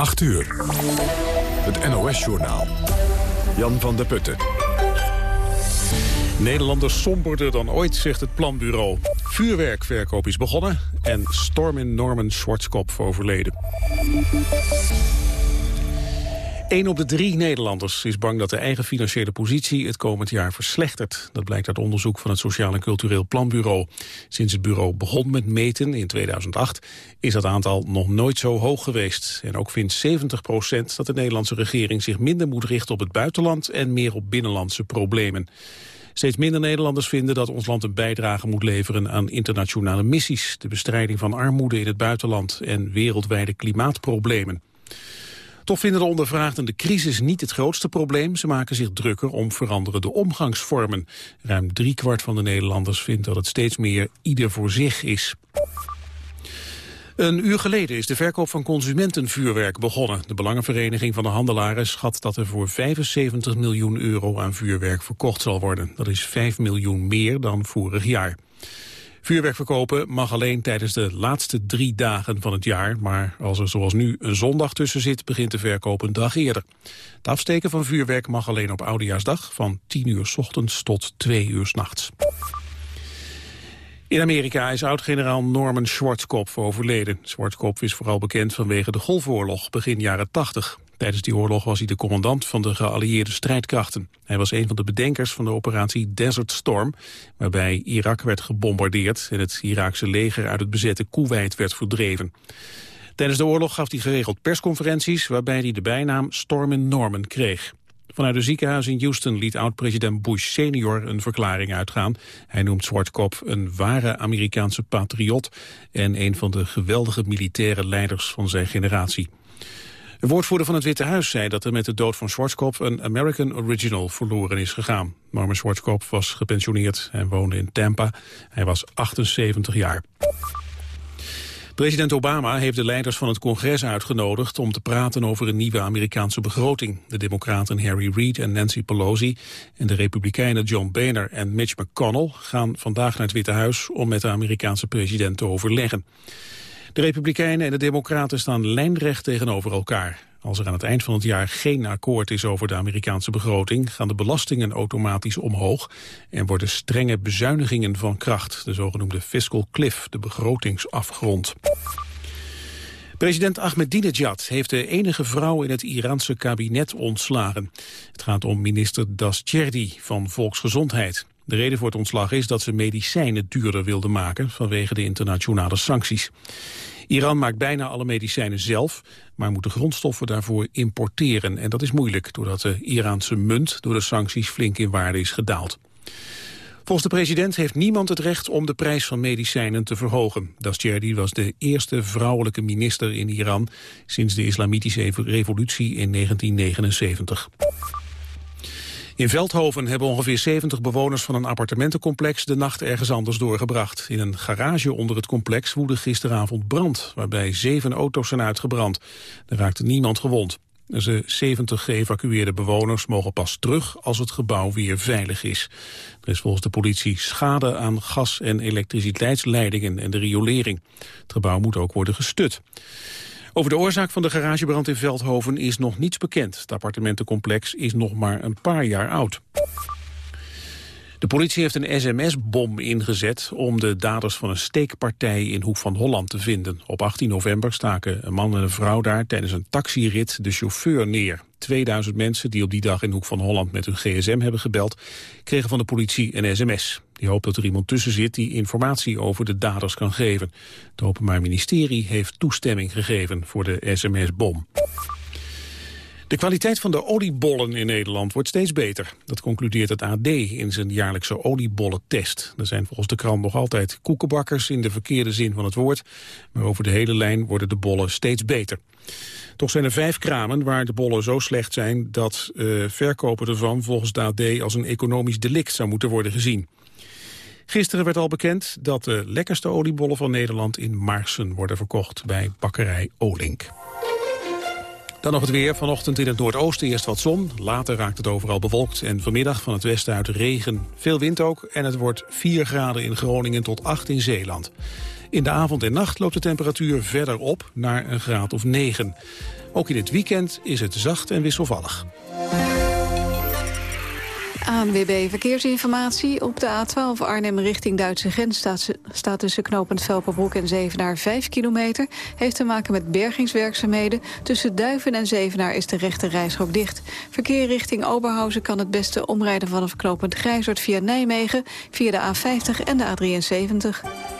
8 uur. Het NOS-journaal. Jan van der Putten. Nederlanders somberder dan ooit, zegt het planbureau. Vuurwerkverkoop is begonnen en storm in Norman Schwarzkopf overleden. Een op de drie Nederlanders is bang dat de eigen financiële positie het komend jaar verslechtert. Dat blijkt uit onderzoek van het Sociaal en Cultureel Planbureau. Sinds het bureau begon met meten in 2008 is dat aantal nog nooit zo hoog geweest. En ook vindt 70 procent dat de Nederlandse regering zich minder moet richten op het buitenland en meer op binnenlandse problemen. Steeds minder Nederlanders vinden dat ons land een bijdrage moet leveren aan internationale missies, de bestrijding van armoede in het buitenland en wereldwijde klimaatproblemen. Toch vinden de ondervraagden de crisis niet het grootste probleem. Ze maken zich drukker om veranderende omgangsvormen. Ruim driekwart van de Nederlanders vindt dat het steeds meer ieder voor zich is. Een uur geleden is de verkoop van consumentenvuurwerk begonnen. De Belangenvereniging van de Handelaren schat dat er voor 75 miljoen euro aan vuurwerk verkocht zal worden. Dat is 5 miljoen meer dan vorig jaar. Vuurwerk verkopen mag alleen tijdens de laatste drie dagen van het jaar, maar als er zoals nu een zondag tussen zit, begint de verkoop een dag eerder. Het afsteken van vuurwerk mag alleen op Oudejaarsdag van 10 uur s ochtends tot 2 uur s nachts. In Amerika is oud-generaal Norman Schwarzkopf overleden. Schwarzkopf is vooral bekend vanwege de Golfoorlog begin jaren 80. Tijdens die oorlog was hij de commandant van de geallieerde strijdkrachten. Hij was een van de bedenkers van de operatie Desert Storm... waarbij Irak werd gebombardeerd en het Iraakse leger uit het bezette Kuwait werd verdreven. Tijdens de oorlog gaf hij geregeld persconferenties... waarbij hij de bijnaam Storm Norman kreeg. Vanuit het ziekenhuis in Houston liet oud-president Bush senior een verklaring uitgaan. Hij noemt Zwartkop een ware Amerikaanse patriot... en een van de geweldige militaire leiders van zijn generatie. De woordvoerder van het Witte Huis zei dat er met de dood van Schwarzkopf een American Original verloren is gegaan. Norman Schwarzkopf was gepensioneerd en woonde in Tampa. Hij was 78 jaar. President Obama heeft de leiders van het congres uitgenodigd om te praten over een nieuwe Amerikaanse begroting. De democraten Harry Reid en Nancy Pelosi en de republikeinen John Boehner en Mitch McConnell gaan vandaag naar het Witte Huis om met de Amerikaanse president te overleggen. De Republikeinen en de Democraten staan lijnrecht tegenover elkaar. Als er aan het eind van het jaar geen akkoord is over de Amerikaanse begroting... gaan de belastingen automatisch omhoog... en worden strenge bezuinigingen van kracht. De zogenoemde fiscal cliff, de begrotingsafgrond. President Ahmadinejad heeft de enige vrouw in het Iraanse kabinet ontslagen. Het gaat om minister Dastjerdi van Volksgezondheid. De reden voor het ontslag is dat ze medicijnen duurder wilde maken vanwege de internationale sancties. Iran maakt bijna alle medicijnen zelf, maar moet de grondstoffen daarvoor importeren. En dat is moeilijk, doordat de Iraanse munt door de sancties flink in waarde is gedaald. Volgens de president heeft niemand het recht om de prijs van medicijnen te verhogen. Dastjerdi was de eerste vrouwelijke minister in Iran sinds de islamitische revolutie in 1979. In Veldhoven hebben ongeveer 70 bewoners van een appartementencomplex de nacht ergens anders doorgebracht. In een garage onder het complex woedde gisteravond brand, waarbij zeven auto's zijn uitgebrand. Er raakte niemand gewond. De 70 geëvacueerde bewoners mogen pas terug als het gebouw weer veilig is. Er is volgens de politie schade aan gas- en elektriciteitsleidingen en de riolering. Het gebouw moet ook worden gestut. Over de oorzaak van de garagebrand in Veldhoven is nog niets bekend. Het appartementencomplex is nog maar een paar jaar oud. De politie heeft een sms-bom ingezet om de daders van een steekpartij in Hoek van Holland te vinden. Op 18 november staken een man en een vrouw daar tijdens een taxirit de chauffeur neer. 2000 mensen die op die dag in Hoek van Holland met hun gsm hebben gebeld, kregen van de politie een sms. Die hoopt dat er iemand tussen zit die informatie over de daders kan geven. Het Openbaar Ministerie heeft toestemming gegeven voor de sms-bom. De kwaliteit van de oliebollen in Nederland wordt steeds beter. Dat concludeert het AD in zijn jaarlijkse oliebollentest. Er zijn volgens de krant nog altijd koekenbakkers in de verkeerde zin van het woord. Maar over de hele lijn worden de bollen steeds beter. Toch zijn er vijf kramen waar de bollen zo slecht zijn... dat uh, verkopen ervan volgens de AD als een economisch delict zou moeten worden gezien. Gisteren werd al bekend dat de lekkerste oliebollen van Nederland in Maarsen worden verkocht bij bakkerij Olink. Dan nog het weer. Vanochtend in het noordoosten eerst wat zon. Later raakt het overal bewolkt. En vanmiddag van het westen uit regen. Veel wind ook. En het wordt 4 graden in Groningen tot 8 in Zeeland. In de avond en nacht loopt de temperatuur verder op naar een graad of 9. Ook in het weekend is het zacht en wisselvallig. ANWB Verkeersinformatie. Op de A12 Arnhem richting Duitse grens staat, tussen knooppunt Velperbroek en Zevenaar 5 kilometer. Heeft te maken met bergingswerkzaamheden. Tussen Duiven en Zevenaar is de rechte reisrook dicht. Verkeer richting Oberhausen kan het beste omrijden vanaf knooppunt Grijzoord via Nijmegen, via de A50 en de A73.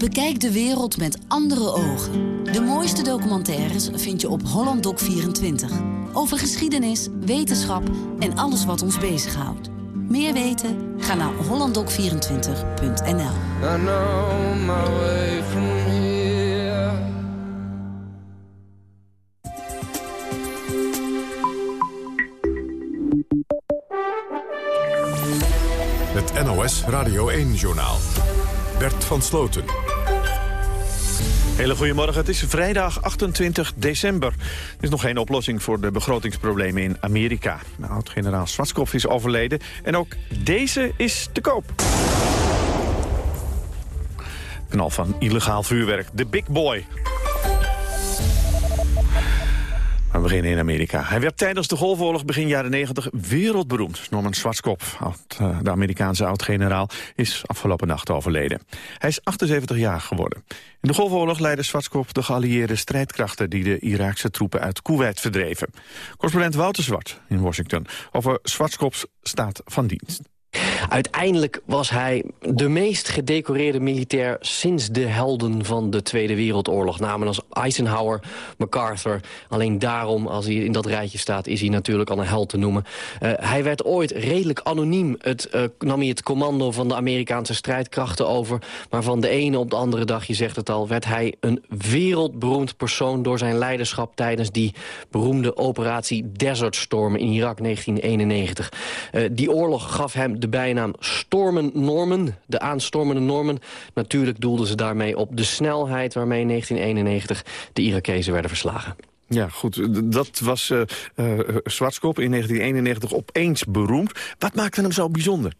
Bekijk de wereld met andere ogen. De mooiste documentaires vind je op HollandDoc24. Over geschiedenis, wetenschap en alles wat ons bezighoudt. Meer weten? Ga naar hollanddoc24.nl Het NOS Radio 1-journaal. Bert van Sloten. Hele goedemorgen, het is vrijdag 28 december. Er is nog geen oplossing voor de begrotingsproblemen in Amerika. Oud-generaal Schwarzkopf is overleden en ook deze is te koop. Knal van illegaal vuurwerk, de Big Boy. Beginnen in Amerika. Hij werd tijdens de Golfoorlog begin jaren 90 wereldberoemd. Norman Schwarzkopf, eh, de Amerikaanse oud-generaal, is afgelopen nacht overleden. Hij is 78 jaar geworden. In de Golfoorlog leidde Schwarzkopf de geallieerde strijdkrachten... die de Iraakse troepen uit Kuwait verdreven. Correspondent Wouter Zwart in Washington over Schwarzkopfs staat van dienst. Uiteindelijk was hij de meest gedecoreerde militair sinds de helden van de Tweede Wereldoorlog. Namen als Eisenhower, MacArthur. Alleen daarom, als hij in dat rijtje staat, is hij natuurlijk al een held te noemen. Uh, hij werd ooit redelijk anoniem. Het, uh, nam hij het commando van de Amerikaanse strijdkrachten over. Maar van de ene op de andere dag, je zegt het al, werd hij een wereldberoemd persoon door zijn leiderschap tijdens die beroemde operatie Desert Storm in Irak 1991. Uh, die oorlog gaf hem de bijnaam Stormen Norman, de aanstormende Norman. Natuurlijk doelden ze daarmee op de snelheid waarmee in 1991 de Irakezen werden verslagen. Ja, goed. Dat was uh, uh, in 1991 opeens beroemd. Wat maakte hem zo bijzonder?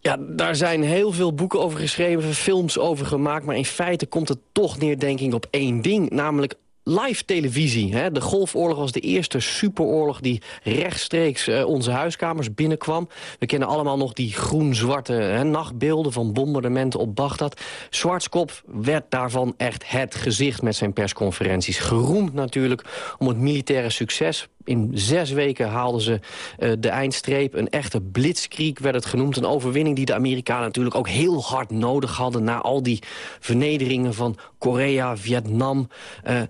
Ja, daar zijn heel veel boeken over geschreven, films over gemaakt... maar in feite komt het toch neer, denk ik, op één ding. Namelijk live televisie. Hè? De Golfoorlog was de eerste superoorlog die rechtstreeks uh, onze huiskamers binnenkwam. We kennen allemaal nog die groen-zwarte nachtbeelden van bombardementen op Bagdad. Schwarzkopf werd daarvan echt het gezicht met zijn persconferenties. Geroemd natuurlijk om het militaire succes in zes weken haalden ze uh, de eindstreep. Een echte blitzkrieg werd het genoemd. Een overwinning die de Amerikanen natuurlijk ook heel hard nodig hadden... na al die vernederingen van Korea, Vietnam... Uh,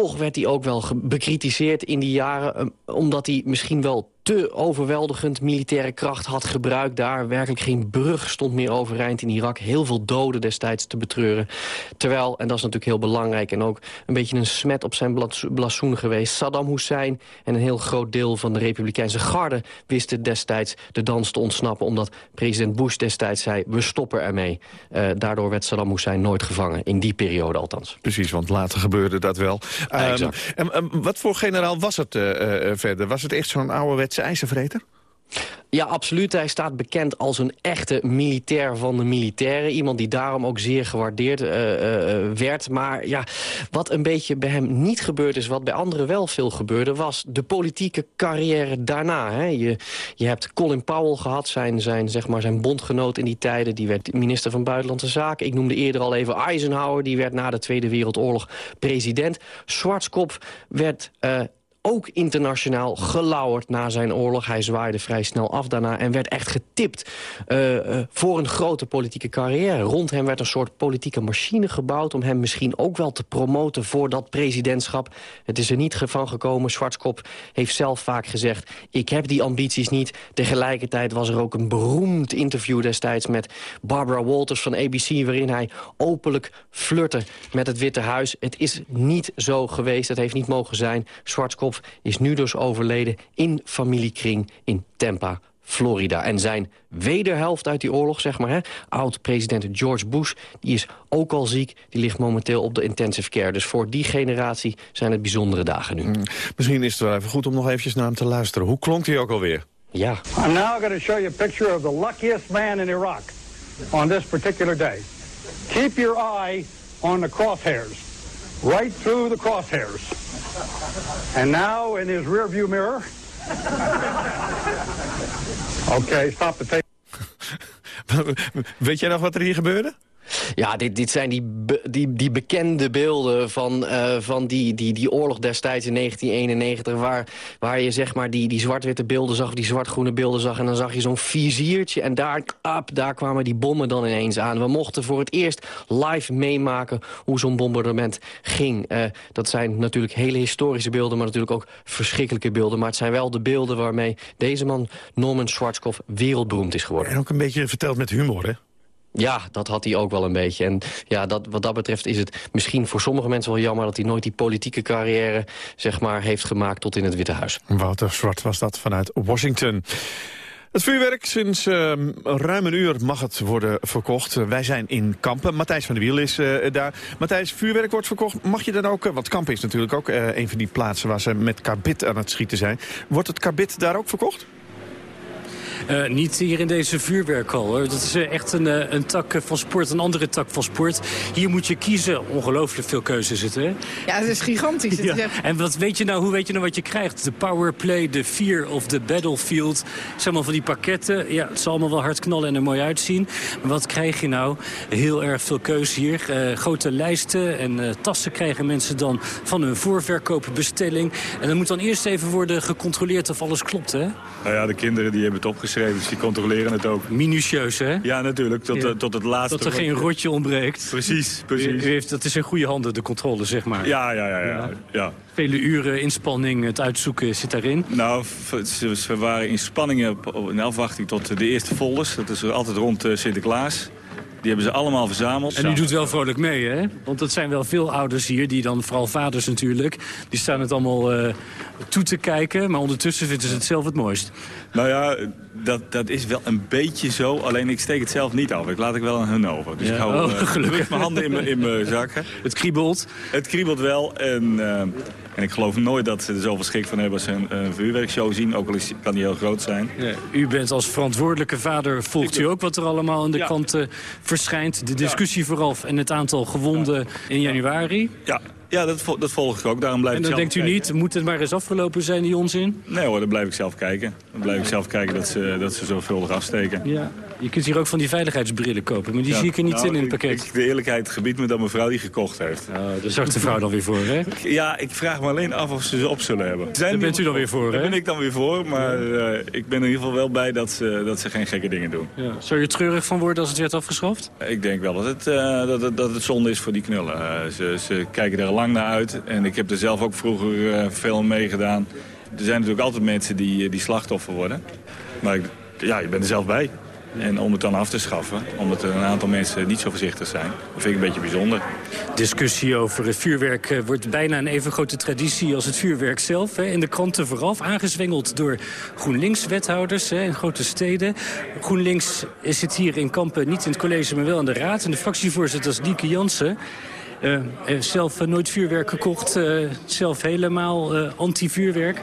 toch werd hij ook wel bekritiseerd in die jaren... Uh, omdat hij misschien wel te overweldigend militaire kracht had gebruikt daar. Werkelijk geen brug stond meer overeind in Irak. Heel veel doden destijds te betreuren. Terwijl, en dat is natuurlijk heel belangrijk... en ook een beetje een smet op zijn blazoen geweest... Saddam Hussein en een heel groot deel van de Republikeinse garde... wisten destijds de dans te ontsnappen... omdat president Bush destijds zei, we stoppen ermee. Uh, daardoor werd Saddam Hussein nooit gevangen, in die periode althans. Precies, want later gebeurde dat wel. Ja, um, en, um, wat voor generaal was het uh, uh, verder? Was het echt zo'n ouderwetse ijzervreter? Ja, absoluut. Hij staat bekend als een echte militair van de militairen. Iemand die daarom ook zeer gewaardeerd uh, uh, werd. Maar ja, wat een beetje bij hem niet gebeurd is... wat bij anderen wel veel gebeurde... was de politieke carrière daarna. Hè. Je, je hebt Colin Powell gehad, zijn, zijn, zeg maar zijn bondgenoot in die tijden. Die werd minister van Buitenlandse Zaken. Ik noemde eerder al even Eisenhower. Die werd na de Tweede Wereldoorlog president. Schwarzkopf werd... ook internationaal gelauwerd na zijn oorlog. Hij zwaaide vrij snel af daarna en werd echt getipt uh, uh, voor een grote politieke carrière. Rond hem werd een soort politieke machine gebouwd... om hem misschien ook wel te promoten voor dat presidentschap. Het is er niet van gekomen. Schwarzkopf heeft zelf vaak gezegd... ik heb die ambities niet. Tegelijkertijd was er ook een beroemd interview destijds... met Barbara Walters van ABC... waarin hij openlijk flirte met het Witte Huis. Het is niet zo geweest. Het heeft niet mogen zijn. Is nu dus overleden in familiekring in Tampa, Florida. En zijn wederhelft uit die oorlog, zeg maar, oud-president George Bush... die is ook al ziek, die ligt momenteel op de intensive care. Dus voor die generatie zijn het bijzondere dagen nu. Mm, misschien is het wel even goed om nog eventjes naar hem te luisteren. Hoe klonk hij ook alweer? Ja. I'm now going to show you a picture of the luckiest man in Iraq on this particular day. Keep your eye on the crosshairs. Right through the crosshairs. And now in his rearview mirror... Oké, stop the tape. Weet jij nog wat er hier gebeurde? Ja, dit, dit zijn die, die, die bekende beelden van, uh, van die, die, die oorlog destijds in 1991... waar, waar je zeg maar die, die zwart-witte beelden zag, die zwart-groene beelden zag... en dan zag je zo'n viziertje en daar, daar kwamen die bommen dan ineens aan. We mochten voor het eerst live meemaken hoe zo'n bombardement ging. Uh, dat zijn natuurlijk hele historische beelden, maar natuurlijk ook verschrikkelijke beelden. Maar het zijn wel de beelden waarmee deze man, Norman Schwarzkopf, wereldberoemd is geworden. En ook een beetje verteld met humor, hè? Ja, dat had hij ook wel een beetje. En ja, dat, wat dat betreft is het misschien voor sommige mensen wel jammer... dat hij nooit die politieke carrière zeg maar, heeft gemaakt tot in het Witte Huis. Wouter Zwart was dat vanuit Washington. Het vuurwerk, sinds uh, ruim een uur mag het worden verkocht. wij zijn in Kampen. Matthijs van der Wiel is uh, daar. Matthijs, vuurwerk wordt verkocht. Mag je dan ook, uh, want Kampen is natuurlijk ook uh, een van die plaatsen... waar ze met karbit aan het schieten zijn. Wordt het karbit daar ook verkocht? Uh, niet hier in deze vuurwerkhal. Hoor. Dat is uh, echt een, uh, een tak van sport, een andere tak van sport. Hier moet je kiezen. Ongelooflijk veel keuze zitten. Hè? Ja, het is gigantisch. Ja. En wat weet je nou, hoe weet je nou wat je krijgt? De powerplay, de fear of the battlefield. Het zijn allemaal van die pakketten. Ja, het zal allemaal wel hard knallen en er mooi uitzien. Maar wat krijg je nou? Heel erg veel keuze hier. grote lijsten en tassen krijgen mensen dan van hun voorverkoopbestelling. En dan moet dan eerst even worden gecontroleerd of alles klopt, hè? Nou ja, de kinderen die hebben het dus die controleren het ook. Minutieus, hè? Ja, natuurlijk, tot, ja. tot het laatste. Dat er geen rotje ontbreekt. Precies, precies. U, u heeft, dat is in goede handen, de controle, zeg maar. Ja, ja, ja. ja, ja. Vele uren inspanning, het uitzoeken zit daarin? Nou, we waren in spanningen in afwachting tot de eerste folders. Dat is altijd rond eh, Sinterklaas. Die hebben ze allemaal verzameld. En u doet wel vrolijk mee, hè? Want dat zijn wel veel ouders hier, die dan, vooral vaders natuurlijk... die staan het allemaal uh, toe te kijken, maar ondertussen vinden ze het zelf het mooist. Nou ja, dat, dat is wel een beetje zo. Alleen ik steek het zelf niet af. Ik laat ik wel aan hun over. Dus ja, ik hou oh, uh, gelukkig. mijn handen in mijn, in mijn zakken. Het kriebelt? Het kriebelt wel. En, uh, en ik geloof nooit dat ze er zoveel schik van hebben als ze een, een vuurwerkshow zien. Ook al is, kan die heel groot zijn. Ja, u bent als verantwoordelijke vader, volgt u ook wat er allemaal aan de ja. kant uh, verschijnt. De discussie vooral en het aantal gewonden in januari. Ja, ja, dat, dat volg ik ook. Daarom blijf en dan denkt u kijken. niet, moet het maar eens afgelopen zijn, die onzin? Nee hoor, dan blijf ik zelf kijken. Dan blijf ik zelf kijken dat ze, dat ze zorgvuldig afsteken. Ja. Je kunt hier ook van die veiligheidsbrillen kopen, maar die ja. zie ik er niet nou, in in het pakket. Ik, de eerlijkheid gebiedt me dat mijn vrouw die gekocht heeft. Oh, daar zorgt de vrouw dan weer voor, hè? Ja, ik vraag me alleen af of ze ze op zullen hebben. Zijn daar bent u dan weer voor, hè? Daar ben ik dan weer voor, maar uh, ik ben in ieder geval wel blij dat ze, dat ze geen gekke dingen doen. Ja. Zou je treurig van worden als het werd afgeschaft? Ik denk wel dat het, uh, dat het, dat het zonde is voor die knullen. Uh, ze, ze kijken er lang naar uit en ik heb er zelf ook vroeger veel mee gedaan. Er zijn natuurlijk altijd mensen die, die slachtoffer worden. Maar ik, ja, je bent er zelf bij. En om het dan af te schaffen, omdat er een aantal mensen niet zo voorzichtig zijn, dat vind ik een beetje bijzonder. Discussie over het vuurwerk wordt bijna een even grote traditie als het vuurwerk zelf. Hè. In de kranten vooraf, aangezwengeld door GroenLinks-wethouders in grote steden. GroenLinks zit hier in Kampen niet in het college, maar wel in de raad. En de fractievoorzitter is Dieke Jansen. Uh, zelf uh, nooit vuurwerk gekocht, zelf helemaal anti-vuurwerk?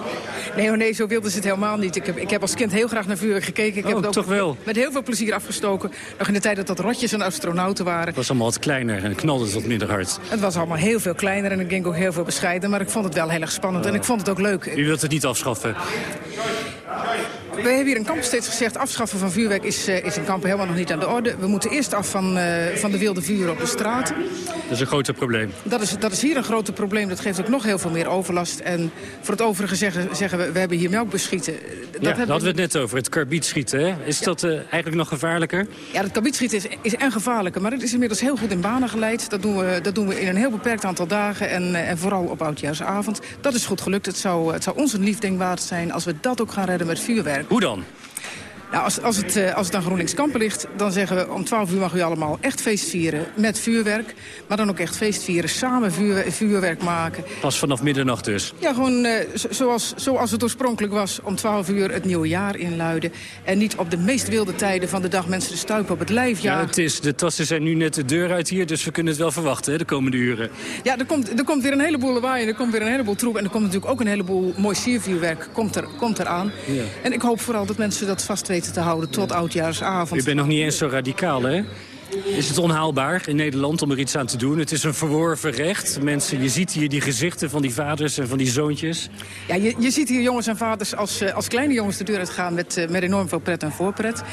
Nee, oh nee, zo wilden ze het helemaal niet. Ik heb, ik heb als kind heel graag naar vuurwerk gekeken. Ik oh, heb het ook toch wel? met heel veel plezier afgestoken. Nog in de tijd dat dat rotjes en astronauten waren. Het was allemaal wat kleiner en knalde het wat minder hard. Het was allemaal heel veel kleiner en ik ging ook heel veel bescheiden. Maar ik vond het wel heel erg spannend en ik vond het ook leuk. U wilt het niet afschaffen? We hebben hier in Kampen steeds gezegd... afschaffen van vuurwerk is, uh, is in Kampen helemaal nog niet aan de orde. We moeten eerst af van, uh, van de wilde vuren op de straat. Dat is een groot probleem. Dat is, dat is hier een groot probleem. Dat geeft ook nog heel veel meer overlast. En voor het overige zeggen, zeggen we, we hebben hier melkbeschieten. Dat ja, hadden we het net over, het karbietschieten. Hè? Is ja. dat uh, eigenlijk nog gevaarlijker? Ja, het karbietschieten is, is en gevaarlijker. Maar het is inmiddels heel goed in banen geleid. Dat doen we, dat doen we in een heel beperkt aantal dagen. En, en vooral op oudjaarsavond. Dat is goed gelukt. Het zou, het zou ons een liefding waard zijn als we dat ook gaan redden met vuurwerk. Hoe dan? Nou, als, als, het, uh, als het aan GroenLinks Kampen ligt, dan zeggen we... om 12 uur mag u allemaal echt feest vieren met vuurwerk. Maar dan ook echt feest vieren, samen vuur, vuurwerk maken. Pas vanaf middernacht dus? Ja, gewoon uh, zoals, zoals het oorspronkelijk was... om 12 uur het nieuwe jaar inluiden. En niet op de meest wilde tijden van de dag mensen de stuip op het lijf jagen. Ja, het is, de tassen zijn nu net de deur uit hier... dus we kunnen het wel verwachten, hè, de komende uren. Ja, er komt, er komt weer een heleboel lawaai en er komt weer een heleboel troep... en er komt natuurlijk ook een heleboel mooi siervuurwerk komt, er, komt eraan. Ja. En ik hoop vooral dat mensen dat vast weten te houden tot oudjaarsavond. U bent nog niet eens zo radicaal, hè? Is het onhaalbaar in Nederland om er iets aan te doen? Het is een verworven recht. Mensen, je ziet hier die gezichten van die vaders en van die zoontjes. Ja, je, je ziet hier jongens en vaders als, als kleine jongens de deur uitgaan... met, met enorm veel pret en voorpret.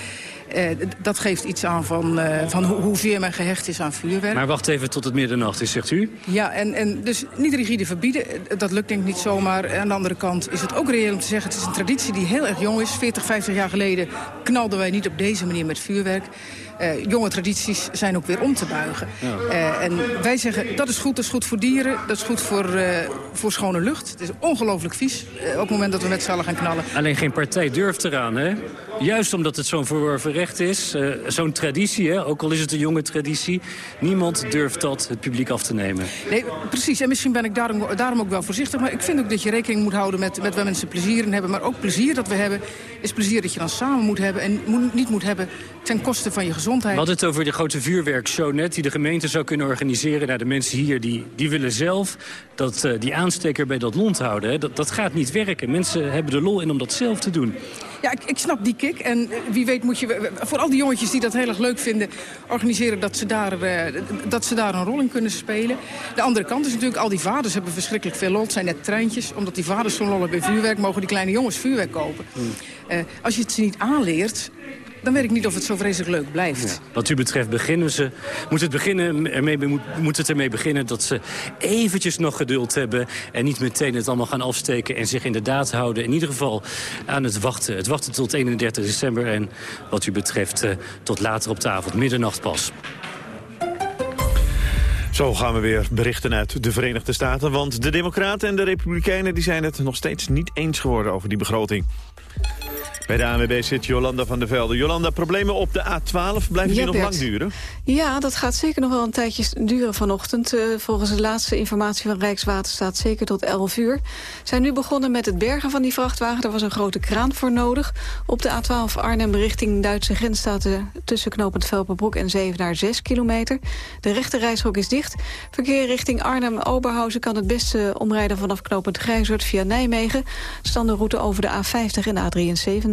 Uh, dat geeft iets aan van, uh, van ho men gehecht is aan vuurwerk. Maar wacht even tot het middernacht is, zegt u? Ja, en, en dus niet rigide verbieden, dat lukt denk ik niet zomaar. Aan de andere kant is het ook reëel om te zeggen... het is een traditie die heel erg jong is. 40, 50 jaar geleden knalden wij niet op deze manier met vuurwerk. Uh, jonge tradities zijn ook weer om te buigen. Ja. Uh, en wij zeggen, dat is goed, dat is goed voor dieren, dat is goed voor, uh, voor schone lucht. Het is ongelooflijk vies, op het moment dat we met z'n allen gaan knallen. Alleen geen partij durft eraan, hè? Juist omdat het zo'n verworven recht is, zo'n traditie, hè? ook al is het een jonge traditie... niemand durft dat het publiek af te nemen. Nee, precies. En misschien ben ik daarom, daarom ook wel voorzichtig. Maar ik vind ook dat je rekening moet houden met, met waar mensen plezier in hebben. Maar ook plezier dat we hebben, is plezier dat je dan samen moet hebben... en moet, niet moet hebben ten koste van je gezondheid. We hadden het over de grote vuurwerkshow net... die de gemeente zou kunnen organiseren. Nou, de mensen hier die, die willen zelf dat, uh, die aansteker bij dat mond houden. Hè. Dat, dat gaat niet werken. Mensen hebben de lol in om dat zelf te doen. Ja, ik, ik snap die kick. En wie weet moet je, voor al die jongetjes die dat heel erg leuk vinden... organiseren dat ze, daar, uh, dat ze daar een rol in kunnen spelen. De andere kant is natuurlijk, al die vaders hebben verschrikkelijk veel lol. Het zijn net treintjes. Omdat die vaders zo'n lol hebben bij vuurwerk... mogen die kleine jongens vuurwerk kopen. Hmm. Uh, als je het ze niet aanleert dan weet ik niet of het zo vreselijk leuk blijft. Ja. Wat u betreft beginnen ze, moet het, beginnen, ermee, moet, moet het ermee beginnen dat ze eventjes nog geduld hebben... en niet meteen het allemaal gaan afsteken en zich inderdaad houden... in ieder geval aan het wachten. Het wachten tot 31 december en wat u betreft uh, tot later op de avond, middernacht pas. Zo gaan we weer berichten uit de Verenigde Staten. Want de Democraten en de Republikeinen die zijn het nog steeds niet eens geworden over die begroting. Bij de ANWB zit Jolanda van der Velde. Jolanda, problemen op de A12, blijven die nog lang duren? Ja, dat gaat zeker nog wel een tijdje duren vanochtend. Uh, volgens de laatste informatie van Rijkswaterstaat zeker tot 11 uur. Zijn nu begonnen met het bergen van die vrachtwagen. Daar was een grote kraan voor nodig. Op de A12 Arnhem richting Duitse grens staat uh, tussen knooppunt Velperbroek en Zevenaar 6 kilometer. De rechte reishok is dicht. Verkeer richting Arnhem-Oberhausen kan het beste omrijden vanaf knooppunt Grijzoord via Nijmegen. Staan de route over de A50 en A73.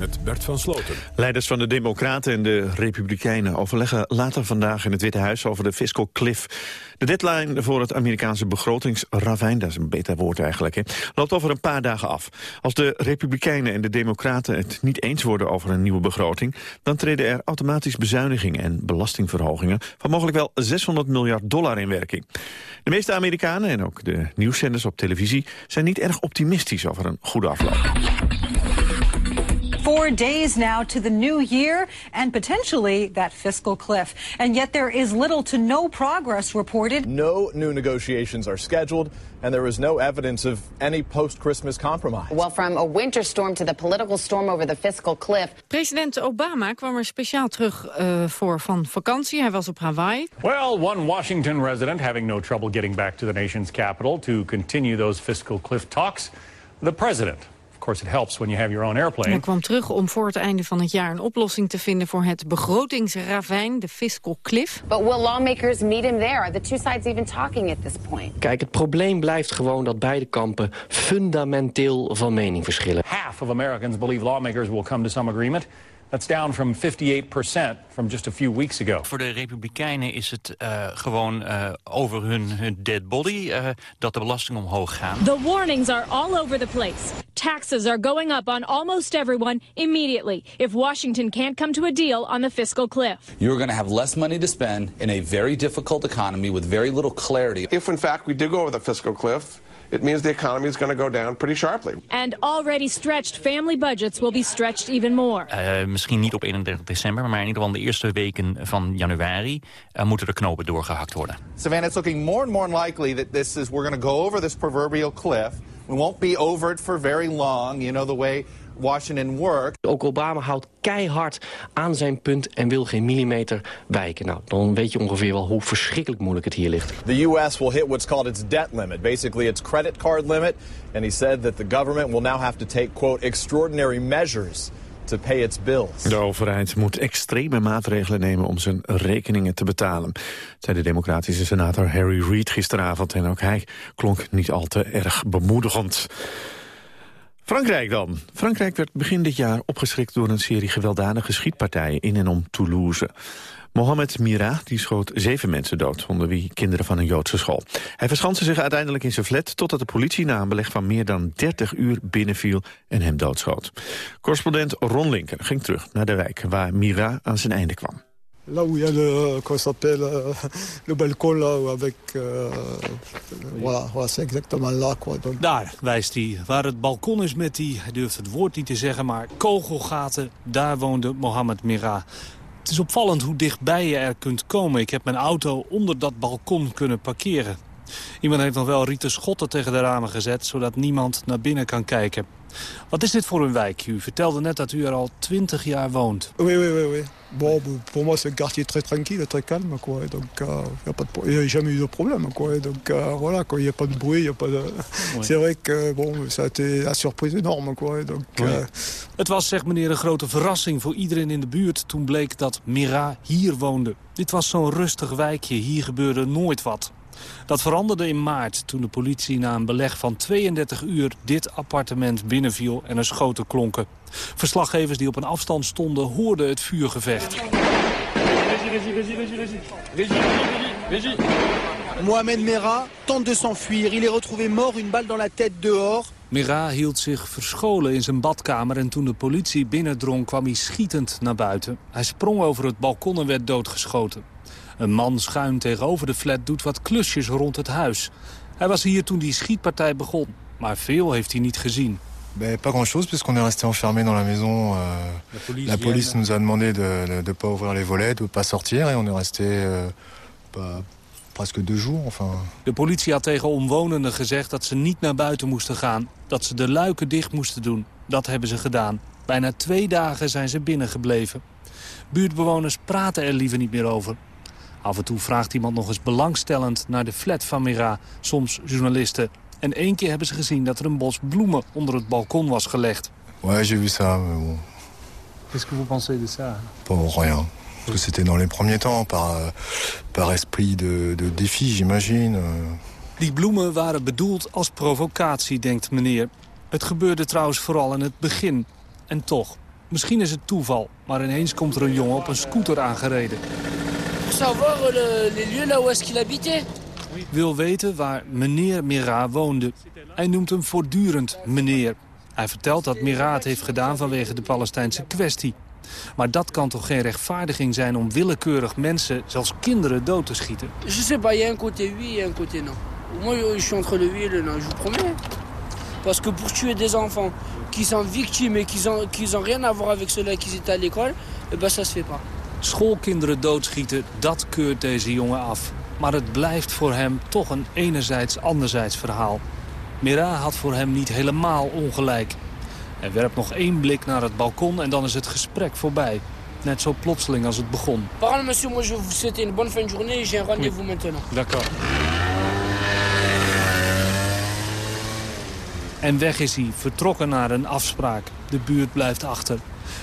met Bert van Sloten. Leiders van de Democraten en de Republikeinen overleggen later vandaag in het Witte Huis over de fiscal cliff. De deadline voor het Amerikaanse begrotingsravijn, dat is een beter woord eigenlijk, hè, loopt over een paar dagen af. Als de Republikeinen en de Democraten het niet eens worden over een nieuwe begroting, dan treden er automatisch bezuinigingen en belastingverhogingen van mogelijk wel 600 miljard dollar in werking. De meeste Amerikanen en ook de nieuwszenders op televisie zijn niet erg optimistisch over een goede afloop. Four days now to the new year and potentially that fiscal cliff. And yet there is little to no progress reported. No new negotiations are scheduled, and there is no evidence of any post Christmas compromise. Well, from a winter storm to the political storm over the fiscal cliff. President Obama kwam er speciaal terug uh, voor van vakantie. Hij was op Hawaii. Well, one Washington resident having no trouble getting back to the nation's capital to continue those fiscal cliff talks. The president. Of course, it helps when you have your own airplane. Hij kwam terug om voor het einde van het jaar een oplossing te vinden voor het begrotingsravijn, de fiscal cliff. But will lawmakers meet him there? Are the two sides even talking at this point? Kijk, het probleem blijft gewoon dat beide kampen fundamenteel van mening verschillen. Half of Americans believe lawmakers will come to some agreement. That's down from 58% from just a few weeks ago. Voor de Republikeinen is het uh, gewoon uh, over hun, hun dead body uh, dat de belastingen omhoog gaan. The warnings are all over the place. Taxes are going up on almost everyone immediately if Washington can't come to a deal on the fiscal cliff. You're going to have less money to spend in a very difficult economy with very little clarity. If in fact we do go over the fiscal cliff, it means the economy is going to go down pretty sharply. And already stretched family budgets will be stretched even more. Uh, misschien niet op 31 december, maar in ieder geval de eerste weken van januari uh, moeten de knopen doorgehakt worden. Savannah, it's looking more and more likely that this is we're going to go over this proverbial cliff. We won't be over it for very long, you know the way Washington works. Ook Obama houdt keihard aan zijn punt en wil geen millimeter wijken. Nou, dan weet je ongeveer wel hoe verschrikkelijk moeilijk het hier ligt. The U.S. will hit what's called its debt limit, basically its credit card limit. And he said that the government will now have to take, quote, extraordinary measures to pay its bills. De overheid moet extreme maatregelen nemen om zijn rekeningen te betalen, zei de democratische senator Harry Reid gisteravond. En ook hij klonk niet al te erg bemoedigend. Frankrijk dan. Frankrijk werd begin dit jaar opgeschrikt door een serie gewelddadige schietpartijen in en om Toulouse. Mohamed Mira die schoot zeven mensen dood, onder wie kinderen van een Joodse school. Hij verschanste zich uiteindelijk in zijn flat totdat de politie na een beleg van meer dan 30 uur binnenviel en hem doodschoot. Correspondent Ron Linker ging terug naar de wijk waar Mira aan zijn einde kwam. Là où il y a le, comment s'appelle, euh, le balcon là, avec, euh, voilà, voilà c'est exactement là. Quoi. Donc... Daar wijst hij, waar het balkon is met die, hij durft het woord niet te zeggen, maar kogelgaten, daar woonde Mohammed Mira. Het is opvallend hoe dichtbij je er kunt komen. Ik heb mijn auto onder dat balkon kunnen parkeren. Iemand heeft nog wel rieten schotten tegen de ramen gezet... zodat niemand naar binnen kan kijken. Wat is dit voor een wijk? U vertelde net dat u er al twintig jaar woont. Oui, oui, oui. oui. Bon, pour moi, c'est un quartier très tranquille, très calme, quoi. Donc, euh, y a jamais eu de problème, quoi. Donc, euh, voilà, quoi. Il n'y a pas de bruit, il y a pas de... Oui. C'est vrai que, bon, ça a été une surprise énorme, quoi. Donc, oui. euh... Het was, zegt meneer, een grote verrassing voor iedereen in de buurt... toen bleek dat Mira hier woonde. Dit was zo'n rustig wijkje, hier gebeurde nooit wat. Dat veranderde in maart toen de politie na een beleg van 32 uur dit appartement binnenviel en er schoten klonken. Verslaggevers die op een afstand stonden hoorden het vuurgevecht. Mohamed Merah tente de s'enfuir. Il est retrouvé mort, une balle dans la tête dehors. Mira hield zich verscholen in zijn badkamer en toen de politie binnendrong kwam hij schietend naar buiten. Hij sprong over het balkon en werd doodgeschoten. Een man schuin tegenover de flat doet wat klusjes rond het huis. Hij was hier toen die schietpartij begon, maar veel heeft hij niet gezien. Ben, pas grand-chose, puisqu'on est resté enfermé dans la maison. Euh, la police, la police nous a demandé de ne de, pas ouvrir les volets, de pas sortir. Et on est resté euh, pas, presque deux jours. Enfin. De politie had tegen omwonenden gezegd dat ze niet naar buiten moesten gaan. Dat ze de luiken dicht moesten doen. Dat hebben ze gedaan. Bijna twee dagen zijn ze binnengebleven. Buurtbewoners praten er liever niet meer over. Af en toe vraagt iemand nog eens belangstellend naar de flat van Mira, soms journalisten. En één keer hebben ze gezien dat er een bos bloemen onder het balkon was gelegd. Ouais, j'ai vu ça, mais bon. Qu'est-ce que vous pensez de ça? Pas rien. Parce que c'était dans les premiers temps, par, par esprit de, de défi, j'imagine. Die bloemen waren bedoeld als provocatie, denkt meneer. Het gebeurde trouwens vooral in het begin. En toch, misschien is het toeval, maar ineens komt er een jongen op een scooter aangereden. Savoir le, les lieux là où est-ce qu'il habitait. Wil weten waar meneer Mira woonde. Hij noemt hem voortdurend meneer. Hij vertelt dat Mira het heeft gedaan vanwege de Palestijnse kwestie. Maar dat kan toch geen rechtvaardiging zijn om willekeurig mensen, zelfs kinderen, dood te schieten? Je sais pas, il y a un côté oui et un côté non. Moi, je suis entre le oui et le non, je vous promets. Parce que pour tuer des enfants qui sont victimes et qui n'ont rien à voir avec ceux-là qui étaient à l'école, eh ben ça se fait pas. Schoolkinderen doodschieten, dat keurt deze jongen af. Maar het blijft voor hem toch een enerzijds-anderzijds verhaal. Mira had voor hem niet helemaal ongelijk. Hij werpt nog één blik naar het balkon en dan is het gesprek voorbij. Net zo plotseling als het begon. Pardon monsieur, moi je une bonne fin de journée. J'ai un rendez-vous maintenant. D'accord. En weg is hij, vertrokken naar een afspraak. De buurt blijft achter.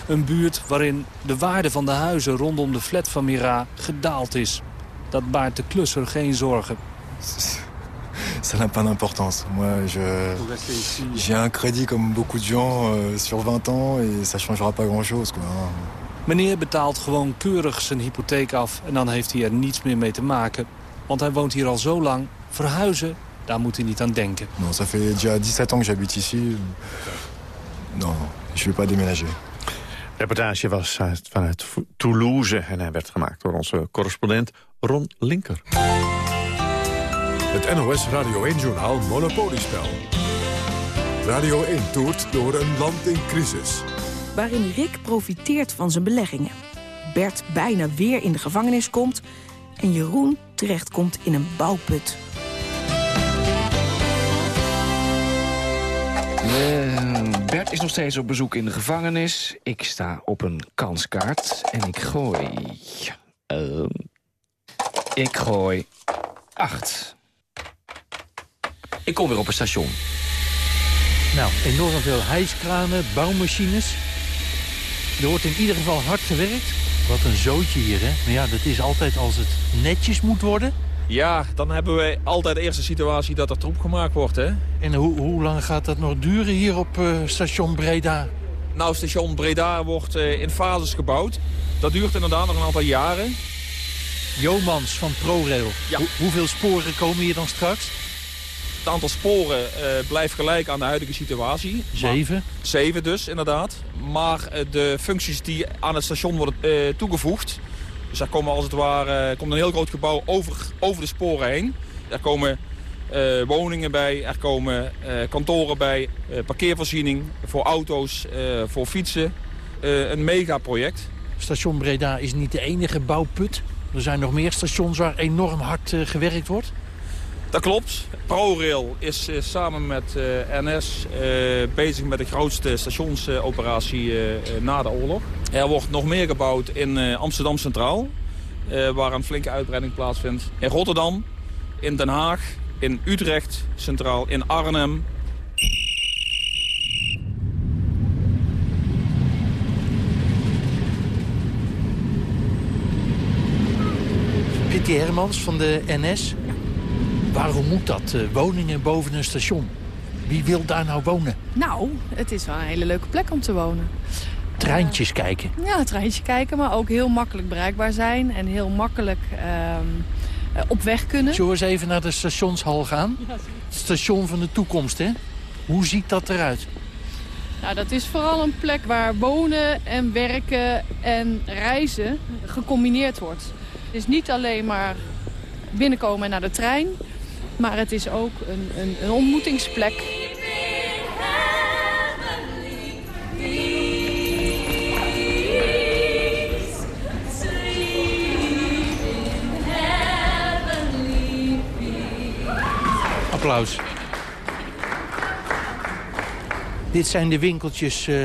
Een buurt waarin de waarde van de huizen rondom de flat van Mira gedaald is. Dat baart de klusser geen zorgen. ça n'a pas d'importance. Moi, je j'ai un crédit comme beaucoup de gens euh, sur 20 ans et ça changera pas grand-chose. quoi. Meneer betaalt gewoon keurig zijn hypotheek af en dan heeft hij er niets meer mee te maken. Want hij woont hier al zo lang. Verhuizen, daar moet hij niet aan denken. Non, ça fait déjà 17 ans que j'habite ici. Non, je vais pas déménager. De reportage was uit, vanuit Toulouse en hij werd gemaakt door onze correspondent Ron Linker. Het NOS Radio 1-journaal Monopoliespel. Radio 1 toert door een land in crisis. Waarin Rick profiteert van zijn beleggingen. Bert bijna weer in de gevangenis komt... en Jeroen terechtkomt in een bouwput. Bert is nog steeds op bezoek in de gevangenis. Ik sta op een kanskaart en ik gooi... eh, ik gooi acht. Ik kom weer op een station. Nou, enorm veel hijskranen, bouwmachines. Er wordt in ieder geval hard gewerkt. Wat een zootje hier, hè? Maar ja, dat is altijd als het netjes moet worden. Ja, dan hebben we altijd de eerste situatie dat er troep gemaakt wordt. Hè? En hoe, hoe lang gaat dat nog duren hier op eh, station Breda? Nou, station Breda wordt eh, in fases gebouwd. Dat duurt inderdaad nog een aantal jaren. Jomans van ProRail. Ja. Hoe- hoeveel sporen komen hier dan straks? Het aantal sporen eh, blijft gelijk aan de huidige situatie. Zeven. Maar- zeven dus, inderdaad. Maar de functies die aan het station worden eh, toegevoegd... dus daar komen als het ware komt een heel groot gebouw over, over de sporen heen. Er komen eh, woningen bij, er komen eh, kantoren bij, eh, parkeervoorziening voor auto's, voor fietsen. Een megaproject. Station Breda is niet de enige bouwput. Er zijn nog meer stations waar enorm hard gewerkt wordt. Dat klopt. ProRail is eh, samen met eh, NS eh, bezig met de grootste stationsoperatie na de oorlog. Er wordt nog meer gebouwd in Amsterdam Centraal, waar een flinke uitbreiding plaatsvindt. In Rotterdam, in Den Haag, in Utrecht Centraal, in Arnhem. Pitty Hermans van de NS. Waarom moet dat? eh, woningen boven een station. Wie wil daar nou wonen? Nou, het is wel een hele leuke plek om te wonen. Treintjes kijken. Ja, treintje kijken, maar ook heel makkelijk bereikbaar zijn. En heel makkelijk ehm, eh, op weg kunnen. Zullen we eens even naar de stationshal gaan? Het station van de toekomst, hè? Hoe ziet dat eruit? Nou, dat is vooral een plek waar wonen en werken en reizen gecombineerd wordt. Het is niet alleen maar binnenkomen en naar de trein. Maar het is ook een, een, een ontmoetingsplek. Applaus. Dit zijn de winkeltjes eh,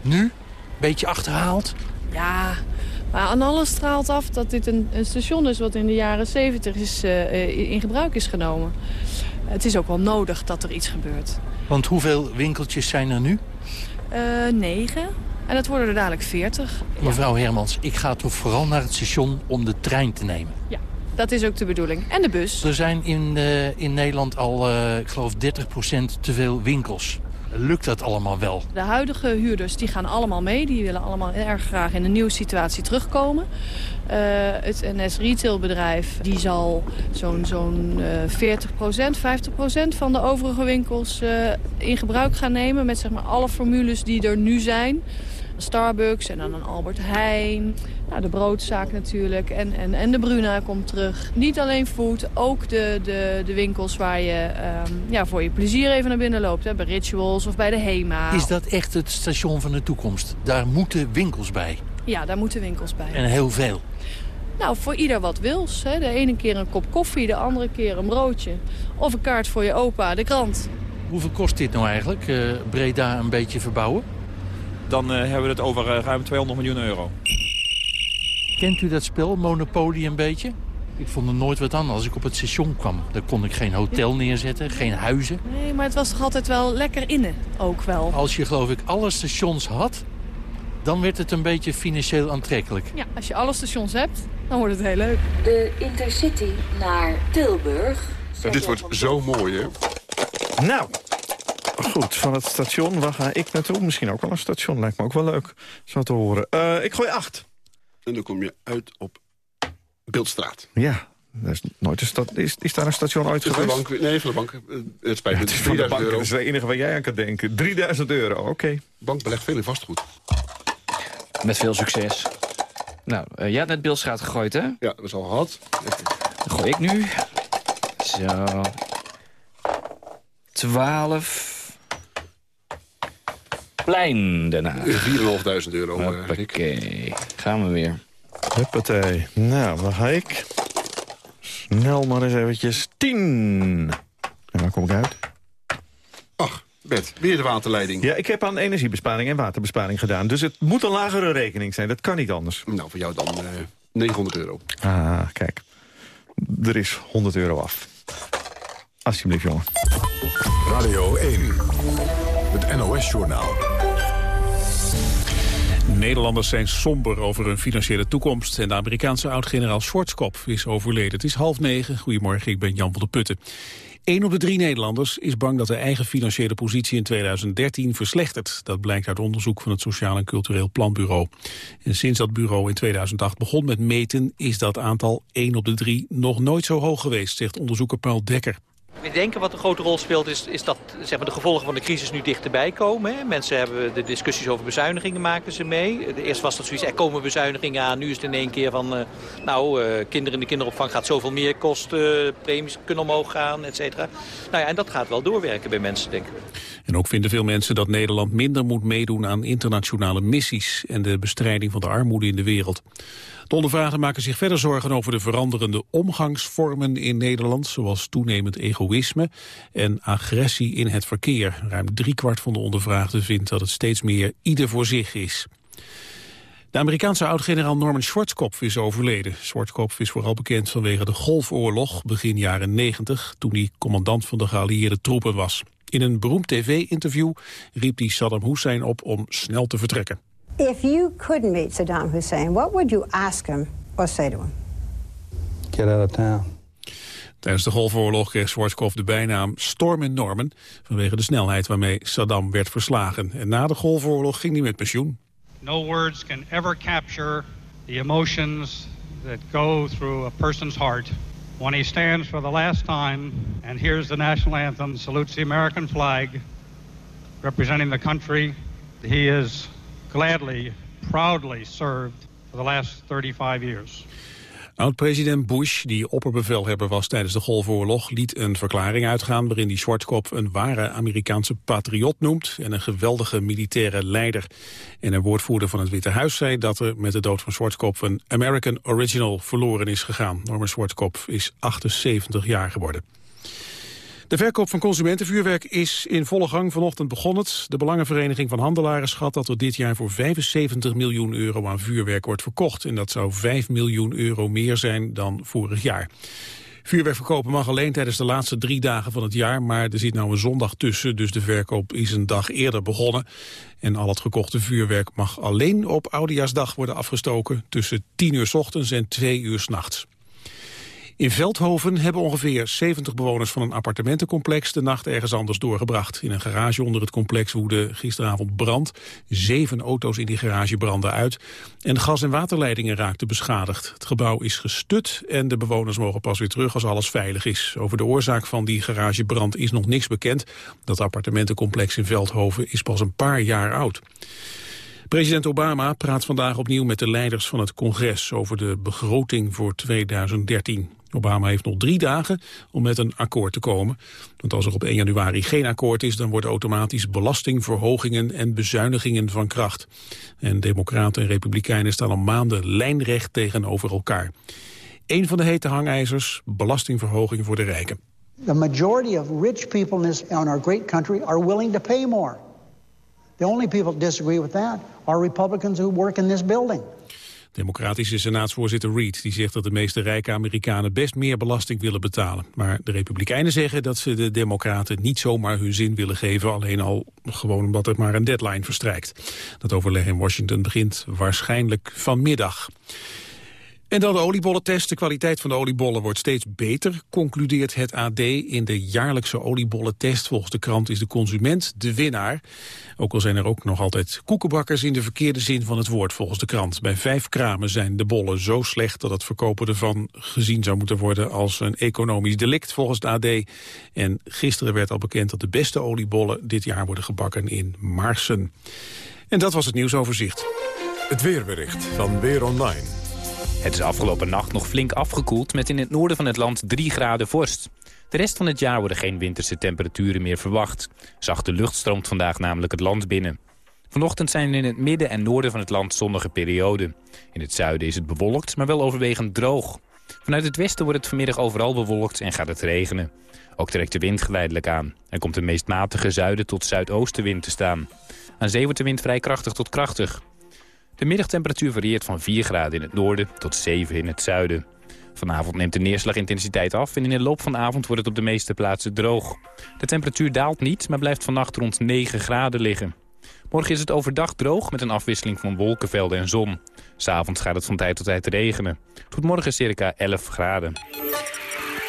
nu. Beetje achterhaald. Ja, maar aan alles straalt af dat dit een, een station is wat in de jaren 70 is, eh, eh, in gebruik is genomen. Het is ook wel nodig dat er iets gebeurt. Want hoeveel winkeltjes zijn er nu? Eh, negen. En dat worden er dadelijk veertig. Mevrouw Hermans, ik ga toch vooral naar het station om de trein te nemen. Ja, dat is ook de bedoeling. En de bus. Er zijn in, in Nederland al, ik geloof, 30% te veel winkels. Lukt dat allemaal wel? De huidige huurders die gaan allemaal mee. Die willen allemaal erg graag in een nieuwe situatie terugkomen. Eh, het NS retailbedrijf die zal zo'n zo'n eh 40%, 50% van de overige winkels eh, in gebruik gaan nemen. Met zeg maar alle formules die er nu zijn. Starbucks en dan een Albert Heijn. Nou, de broodzaak natuurlijk. En, en, en de Bruna komt terug. Niet alleen food, ook de, de, de winkels waar je ehm, ja, voor je plezier even naar binnen loopt. Hè, bij Rituals of bij de Hema. Is dat echt het station van de toekomst? Daar moeten winkels bij. Ja, daar moeten winkels bij. En heel veel. Nou, voor ieder wat wils. Hè. De ene keer een kop koffie, de andere keer een broodje. Of een kaart voor je opa, de krant. Hoeveel kost dit nou eigenlijk, eh, Breda een beetje verbouwen? Dan eh, hebben we het over eh, ruim 200 miljoen euro. Kent u dat spel, Monopoly, een beetje? Ik vond er nooit wat aan als ik op het station kwam. Daar kon ik geen hotel neerzetten, geen huizen. Nee, maar het was toch altijd wel lekker innen, ook wel. Als je, geloof ik, alle stations had... dan werd het een beetje financieel aantrekkelijk. Ja, als je alle stations hebt, dan wordt het heel leuk. De Intercity naar Tilburg Dit wordt zo mooi, hè? Nou, goed, van het station, waar ga ik naartoe? Misschien ook wel een station, lijkt me ook wel leuk, zo te horen. Uh, ik gooi acht. En dan kom je uit op Beeldstraat. Ja, er is, nooit een stad, is, is daar een station ooit geweest? Bank, nee, van de bank. Eh, het spijt me, ja, het is 3000 euro. Dat is het enige waar jij aan kan denken. 3000 euro, oké. Okay. bank belegt veel in vastgoed. Met veel succes. Nou, uh, jij hebt net Beeldstraat gegooid, hè? Ja, dat is al gehad. Dan gooi ik nu. Zo. 12. Plein daarna. 4.500 euro. Oké, gaan we weer. Huppatee. Nou, waar ga ik? Snel maar eens eventjes. 10. En waar kom ik uit? Ach, Bert, weer de waterleiding. Ja, ik heb aan energiebesparing en waterbesparing gedaan. Dus het moet een lagere rekening zijn. Dat kan niet anders. Nou, voor jou dan uh, 900 euro. Ah, kijk. Er is 100 euro af. Alsjeblieft, jongen. Radio 1. Het NOS-journaal. Nederlanders zijn somber over hun financiële toekomst. En de Amerikaanse oud-generaal Schwarzkopf is overleden. Het is half negen. Goedemorgen, ik ben Jan van der Putten. Eén op de drie Nederlanders is bang dat de eigen financiële positie in 2013 verslechtert. Dat blijkt uit onderzoek van het Sociaal en Cultureel Planbureau. En sinds dat bureau in 2008 begon met meten is dat aantal 1 op de 3 nog nooit zo hoog geweest, zegt onderzoeker Paul Dekker. We denken wat een grote rol speelt is, is dat zeg maar, de gevolgen van de crisis nu dichterbij komen. Mensen hebben de discussies over bezuinigingen maken ze mee. Eerst was dat zoiets, er komen bezuinigingen aan. Nu is het in één keer van, uh, nou, uh, kinderen in de kinderopvang gaat zoveel meer kosten. Premies kunnen omhoog gaan, et cetera. Nou ja, en dat gaat wel doorwerken bij mensen, denk ik. En ook vinden veel mensen dat Nederland minder moet meedoen aan internationale missies... en de bestrijding van de armoede in de wereld. De ondervragen maken zich verder zorgen over de veranderende omgangsvormen in Nederland, zoals toenemend egoïsme en agressie in het verkeer. Ruim driekwart van de ondervraagden vindt dat het steeds meer ieder voor zich is. De Amerikaanse oud-generaal Norman Schwarzkopf is overleden. Schwarzkopf is vooral bekend vanwege de Golfoorlog begin jaren 90, toen hij commandant van de geallieerde troepen was. In een beroemd tv-interview riep hij Saddam Hussein op om snel te vertrekken. If you couldn't meet Saddam Hussein, what would you ask him or say to him? Get out of town. Tijdens de Golfoorlog kreeg Schwarzkopf de bijnaam Storm in Norman... vanwege de snelheid waarmee Saddam werd verslagen. En na de Golfoorlog ging hij met pensioen. No words can ever capture the emotions that go through a person's heart... when he stands for the last time and hears the national anthem, salutes the American flag, representing the country he is gladly, proudly served for the last 35 years. Oud-president Bush, die opperbevelhebber was tijdens de Golfoorlog, liet een verklaring uitgaan waarin hij Schwarzkopf een ware Amerikaanse patriot noemt en een geweldige militaire leider. En een woordvoerder van het Witte Huis zei dat er met de dood van Schwarzkopf een American Original verloren is gegaan. Norman Schwarzkopf is 78 jaar geworden. De verkoop van consumentenvuurwerk is in volle gang vanochtend begonnen. De Belangenvereniging van Handelaren schat dat er dit jaar voor 75 miljoen euro aan vuurwerk wordt verkocht. En dat zou 5 miljoen euro meer zijn dan vorig jaar. Vuurwerk verkopen mag alleen tijdens de laatste drie dagen van het jaar, maar er zit nou een zondag tussen, dus de verkoop is een dag eerder begonnen. En al het gekochte vuurwerk mag alleen op Oudejaarsdag worden afgestoken tussen 10 uur s ochtends en 2 uur s nachts. In Veldhoven hebben ongeveer 70 bewoners van een appartementencomplex de nacht ergens anders doorgebracht. In een garage onder het complex woedde gisteravond brand. Zeven auto's in die garage brandden uit en gas- en waterleidingen raakten beschadigd. Het gebouw is gestut en de bewoners mogen pas weer terug als alles veilig is. Over de oorzaak van die garagebrand is nog niks bekend. Dat appartementencomplex in Veldhoven is pas een paar jaar oud. President Obama praat vandaag opnieuw met de leiders van het congres over de begroting voor 2013. Obama heeft nog drie dagen om met een akkoord te komen. Want als er op 1 januari geen akkoord is... dan worden automatisch belastingverhogingen en bezuinigingen van kracht. En democraten en republikeinen staan al maanden lijnrecht tegenover elkaar. Een van de hete hangijzers, belastingverhoging voor de rijken. The majority of rich people in, this, in our great country are willing to pay more. The only people that disagree with that are Republicans who work in this building. Democratische senaatsvoorzitter Reid die zegt dat de meeste rijke Amerikanen best meer belasting willen betalen. Maar de Republikeinen zeggen dat ze de Democraten niet zomaar hun zin willen geven, alleen al gewoon omdat er maar een deadline verstrijkt. Dat overleg in Washington begint waarschijnlijk vanmiddag. En dan de oliebollentest. De kwaliteit van de oliebollen wordt steeds beter, concludeert het AD in de jaarlijkse oliebollentest. Volgens de krant is de consument de winnaar. Ook al zijn er ook nog altijd koekenbakkers in de verkeerde zin van het woord, volgens de krant. Bij vijf kramen zijn de bollen zo slecht dat het verkopen ervan gezien zou moeten worden als een economisch delict, volgens het AD. En gisteren werd al bekend dat de beste oliebollen dit jaar worden gebakken in Marsen. En dat was het nieuwsoverzicht. Het weerbericht van Weer Online. Het is afgelopen nacht nog flink afgekoeld met in het noorden van het land 3 graden vorst. De rest van het jaar worden geen winterse temperaturen meer verwacht. Zachte lucht stroomt vandaag namelijk het land binnen. Vanochtend zijn er in het midden en noorden van het land zonnige perioden. In het zuiden is het bewolkt, maar wel overwegend droog. Vanuit het westen wordt het vanmiddag overal bewolkt en gaat het regenen. Ook trekt de wind geleidelijk aan. Er komt een meest matige zuiden tot zuidoostenwind te staan. Aan zee wordt de wind vrij krachtig tot krachtig. De middagtemperatuur varieert van 4 graden in het noorden tot 7 in het zuiden. Vanavond neemt de neerslagintensiteit af en in de loop van de avond wordt het op de meeste plaatsen droog. De temperatuur daalt niet, maar blijft vannacht rond 9 graden liggen. Morgen is het overdag droog met een afwisseling van wolkenvelden en zon. S'avonds gaat het van tijd tot tijd regenen. Wordt morgen circa 11 graden.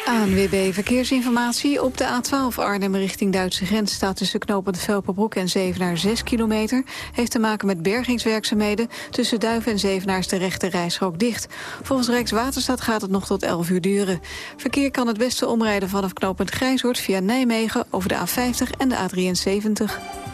ANWB Verkeersinformatie. Op de A12 Arnhem richting Duitse grens staat tussen knooppunt Velperbroek en Zevenaar 6 kilometer. Heeft te maken met bergingswerkzaamheden. Tussen Duiven en Zevenaar is de rechte rijstrook dicht. Volgens Rijkswaterstaat gaat het nog tot 11 uur duren. Verkeer kan het beste omrijden vanaf knooppunt Grijshoort via Nijmegen over de A50 en de A73.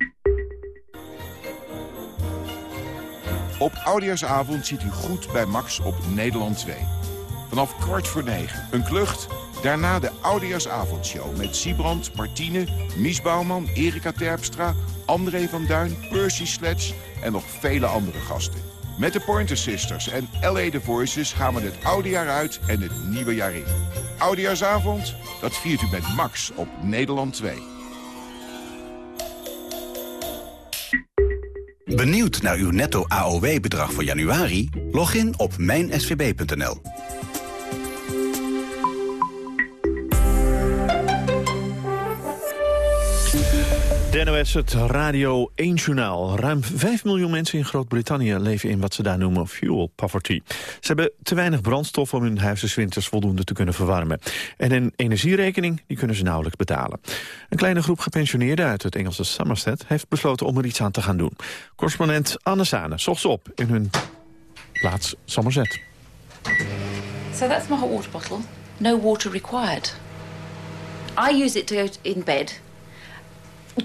Op Oudejaarsavond ziet u goed bij Max op Nederland 2. Vanaf kwart voor negen een klucht. Daarna de Oudejaarsavondshow met Siebrand, Martine, Mies Bouwman, Erika Terpstra... André van Duin, Percy Sledge en nog vele andere gasten. Met de Pointer Sisters en L.A. The Voices gaan we het oude jaar uit en het nieuwe jaar in. Oudejaarsavond, dat viert u met Max op Nederland 2. Benieuwd naar uw netto AOW-bedrag voor januari? Log in op mijnsvb.nl. NOS, het Radio 1-journaal. Ruim 5 miljoen mensen in Groot-Brittannië leven in wat ze daar noemen fuel poverty. Ze hebben te weinig brandstof om hun huis winters voldoende te kunnen verwarmen. En een energierekening die kunnen ze nauwelijks betalen. Een kleine groep gepensioneerden uit het Engelse Somerset heeft besloten om er iets aan te gaan doen. Correspondent Anne Sane zocht ze op in hun plaats Somerset. So that's my hot water bottle. No water required. I use it to go in bed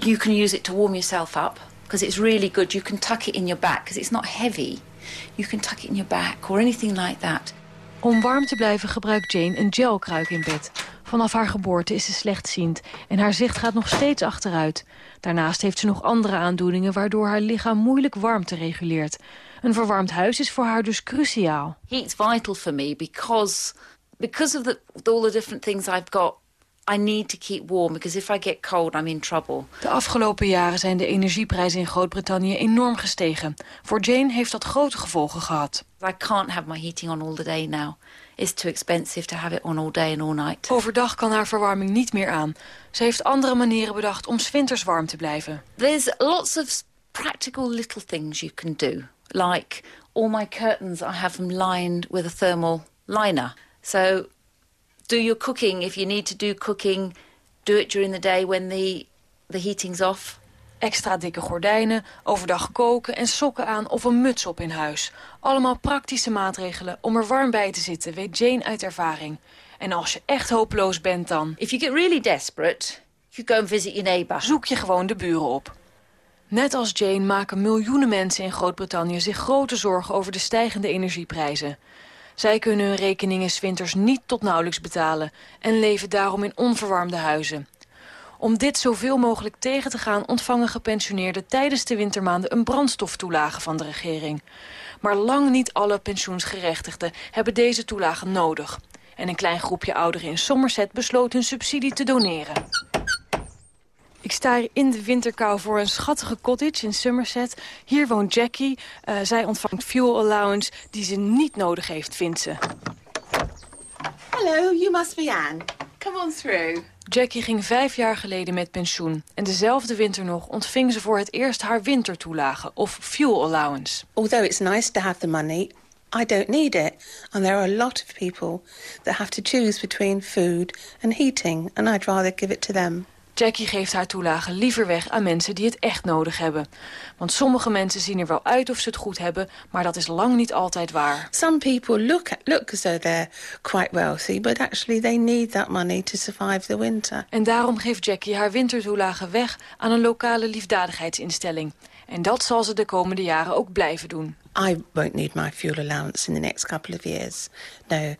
you can use it to warm yourself up because it's really good. You can tuck it in your back because it's not heavy. You can tuck it in your back or anything like that. Om warm te blijven gebruikt Jane een gelkruik in bed. Vanaf haar geboorte is ze slechtziend en haar zicht gaat nog steeds achteruit. Daarnaast heeft ze nog andere aandoeningen waardoor haar lichaam moeilijk warmte reguleert. Een verwarmd huis is voor haar dus cruciaal. Heat's vital for me because because of the, all the different things I've got I need to keep warm because if I get cold, I'm in trouble. De afgelopen jaren zijn de energieprijzen in Groot-Brittannië enorm gestegen. Voor Jane heeft dat grote gevolgen gehad. I can't have my heating on all the day now. It's too expensive to have it on all day and all night. Overdag kan haar verwarming niet meer aan. Ze heeft andere manieren bedacht om winters warm te blijven. There's lots of practical little things you can do. Like all my curtains, I have them lined with a thermal liner. So do your cooking if you need to do cooking. Do it during the day when the, the heating's off. Extra dikke gordijnen, overdag koken en sokken aan of een muts op in huis. Allemaal praktische maatregelen om er warm bij te zitten, weet Jane uit ervaring. En als je echt hopeloos bent dan... If you get really desperate, you go and visit your neighbor. Zoek je gewoon de buren op. Net als Jane maken miljoenen mensen in Groot-Brittannië zich grote zorgen over de stijgende energieprijzen. Zij kunnen hun rekeningen winters niet tot nauwelijks betalen... en leven daarom in onverwarmde huizen. Om dit zoveel mogelijk tegen te gaan... ontvangen gepensioneerden tijdens de wintermaanden... een brandstoftoelage van de regering. Maar lang niet alle pensioensgerechtigden hebben deze toelage nodig. En een klein groepje ouderen in Somerset besloot hun subsidie te doneren. Ik sta hier in de winterkou voor een schattige cottage in Somerset. Hier woont Jackie. Uh, zij ontvangt fuel allowance die ze niet nodig heeft, vindt ze. Hello, you must be Anne. Come on through. Jackie ging vijf jaar geleden met pensioen. En dezelfde winter nog ontving ze voor het eerst haar wintertoelage, of fuel allowance. Although it's nice to have the money, I don't need it. And there are a lot of people that have to choose between food and heating. And I'd rather give it to them. Jackie geeft haar toelage liever weg aan mensen die het echt nodig hebben. Want sommige mensen zien er wel uit of ze het goed hebben, maar dat is lang niet altijd waar. Some people look, look as though they're quite wealthy, but actually they need that money to survive the winter. En daarom geeft Jackie haar wintertoelage weg aan een lokale liefdadigheidsinstelling. En dat zal ze de komende jaren ook blijven doen. I won't need my fuel allowance in the next couple of years. No.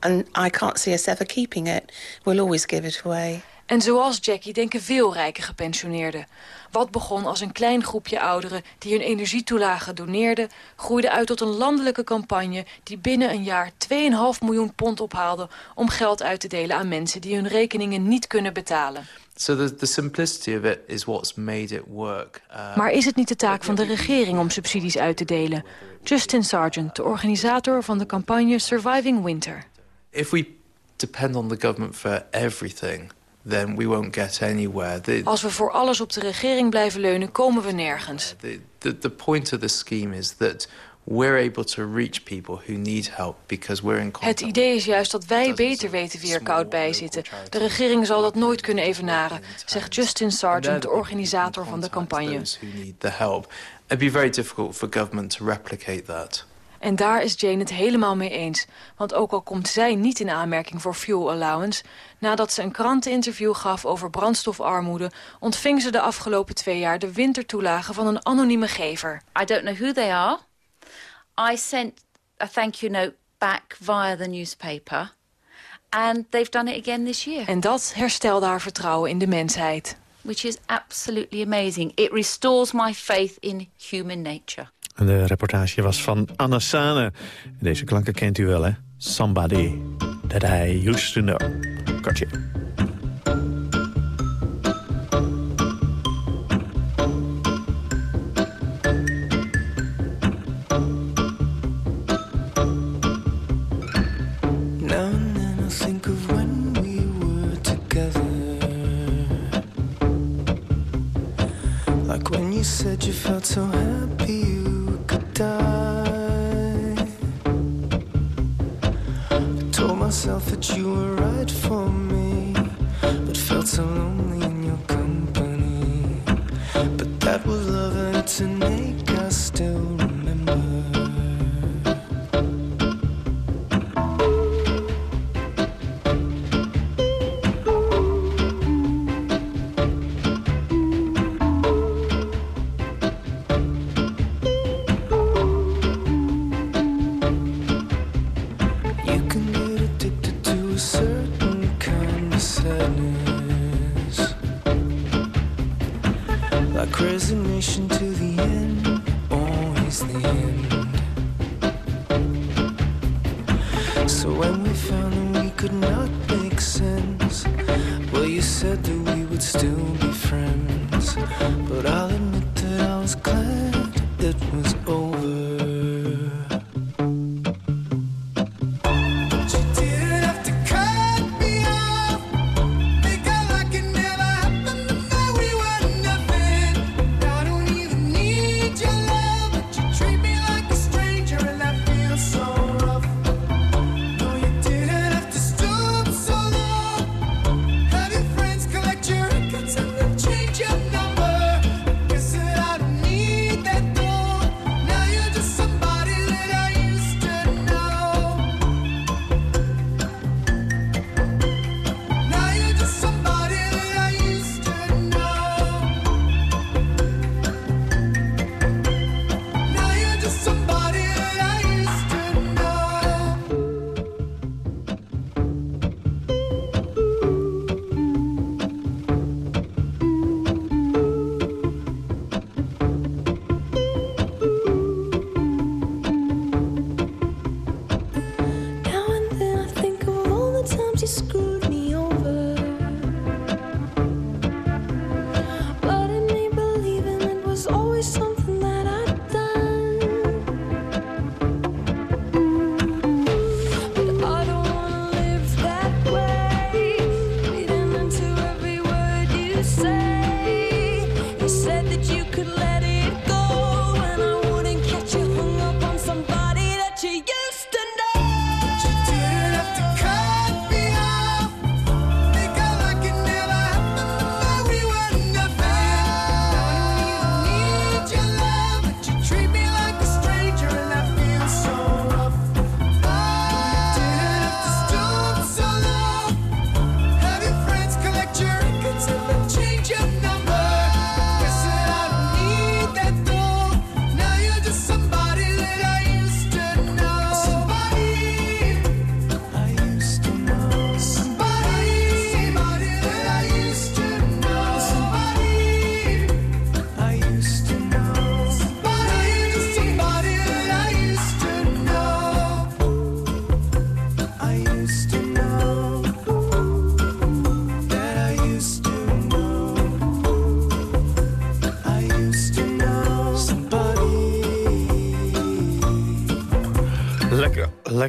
And I can't see us ever keeping it. We'll always give it away. En zoals Jackie denken veel rijke gepensioneerden. Wat begon als een klein groepje ouderen die hun energietoelage doneerden... groeide uit tot een landelijke campagne die binnen een jaar 2,5 miljoen pond ophaalde... om geld uit te delen aan mensen die hun rekeningen niet kunnen betalen. So the, the simplicity of it is what's made it work. Uh, maar is het niet de taak van de regering om subsidies uit te delen? Justin Sargent, de organisator van de campagne Surviving Winter. If we depend on the government for everything then we won't get anywhere. The, Als we voor alles op de regering blijven leunen, komen we nergens. The, the, the point of the scheme is that we're able to reach people who need help because we're in Het idee is juist dat wij beter weten wie er koud bij zitten. De regering zal dat nooit kunnen evenaren, zegt Justin Sargent, de organisator van de campagne. It'd be very difficult for government to replicate that. En daar is Jane het helemaal mee eens. Want ook al komt zij niet in aanmerking voor fuel allowance... nadat ze een kranteninterview gaf over brandstofarmoede... ontving ze de afgelopen twee jaar de wintertoelage van een anonieme gever. I don't know who they are. I sent a thank you note back via the newspaper. And they've done it again this year. En dat herstelde haar vertrouwen in de mensheid. Which is absolutely amazing. It restores my faith in human nature. De reportage was van Anna Sane. Deze klanken kent u wel, hè? Somebody that I used to know. Kortje.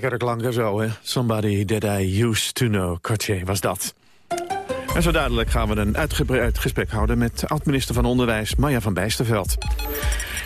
Lekkere klanken zo, hè? Somebody that I used to know. Cartier was dat. En zo dadelijk gaan we een uitgebreid gesprek houden... met oud-minister van Onderwijs Maya van Bijsterveld.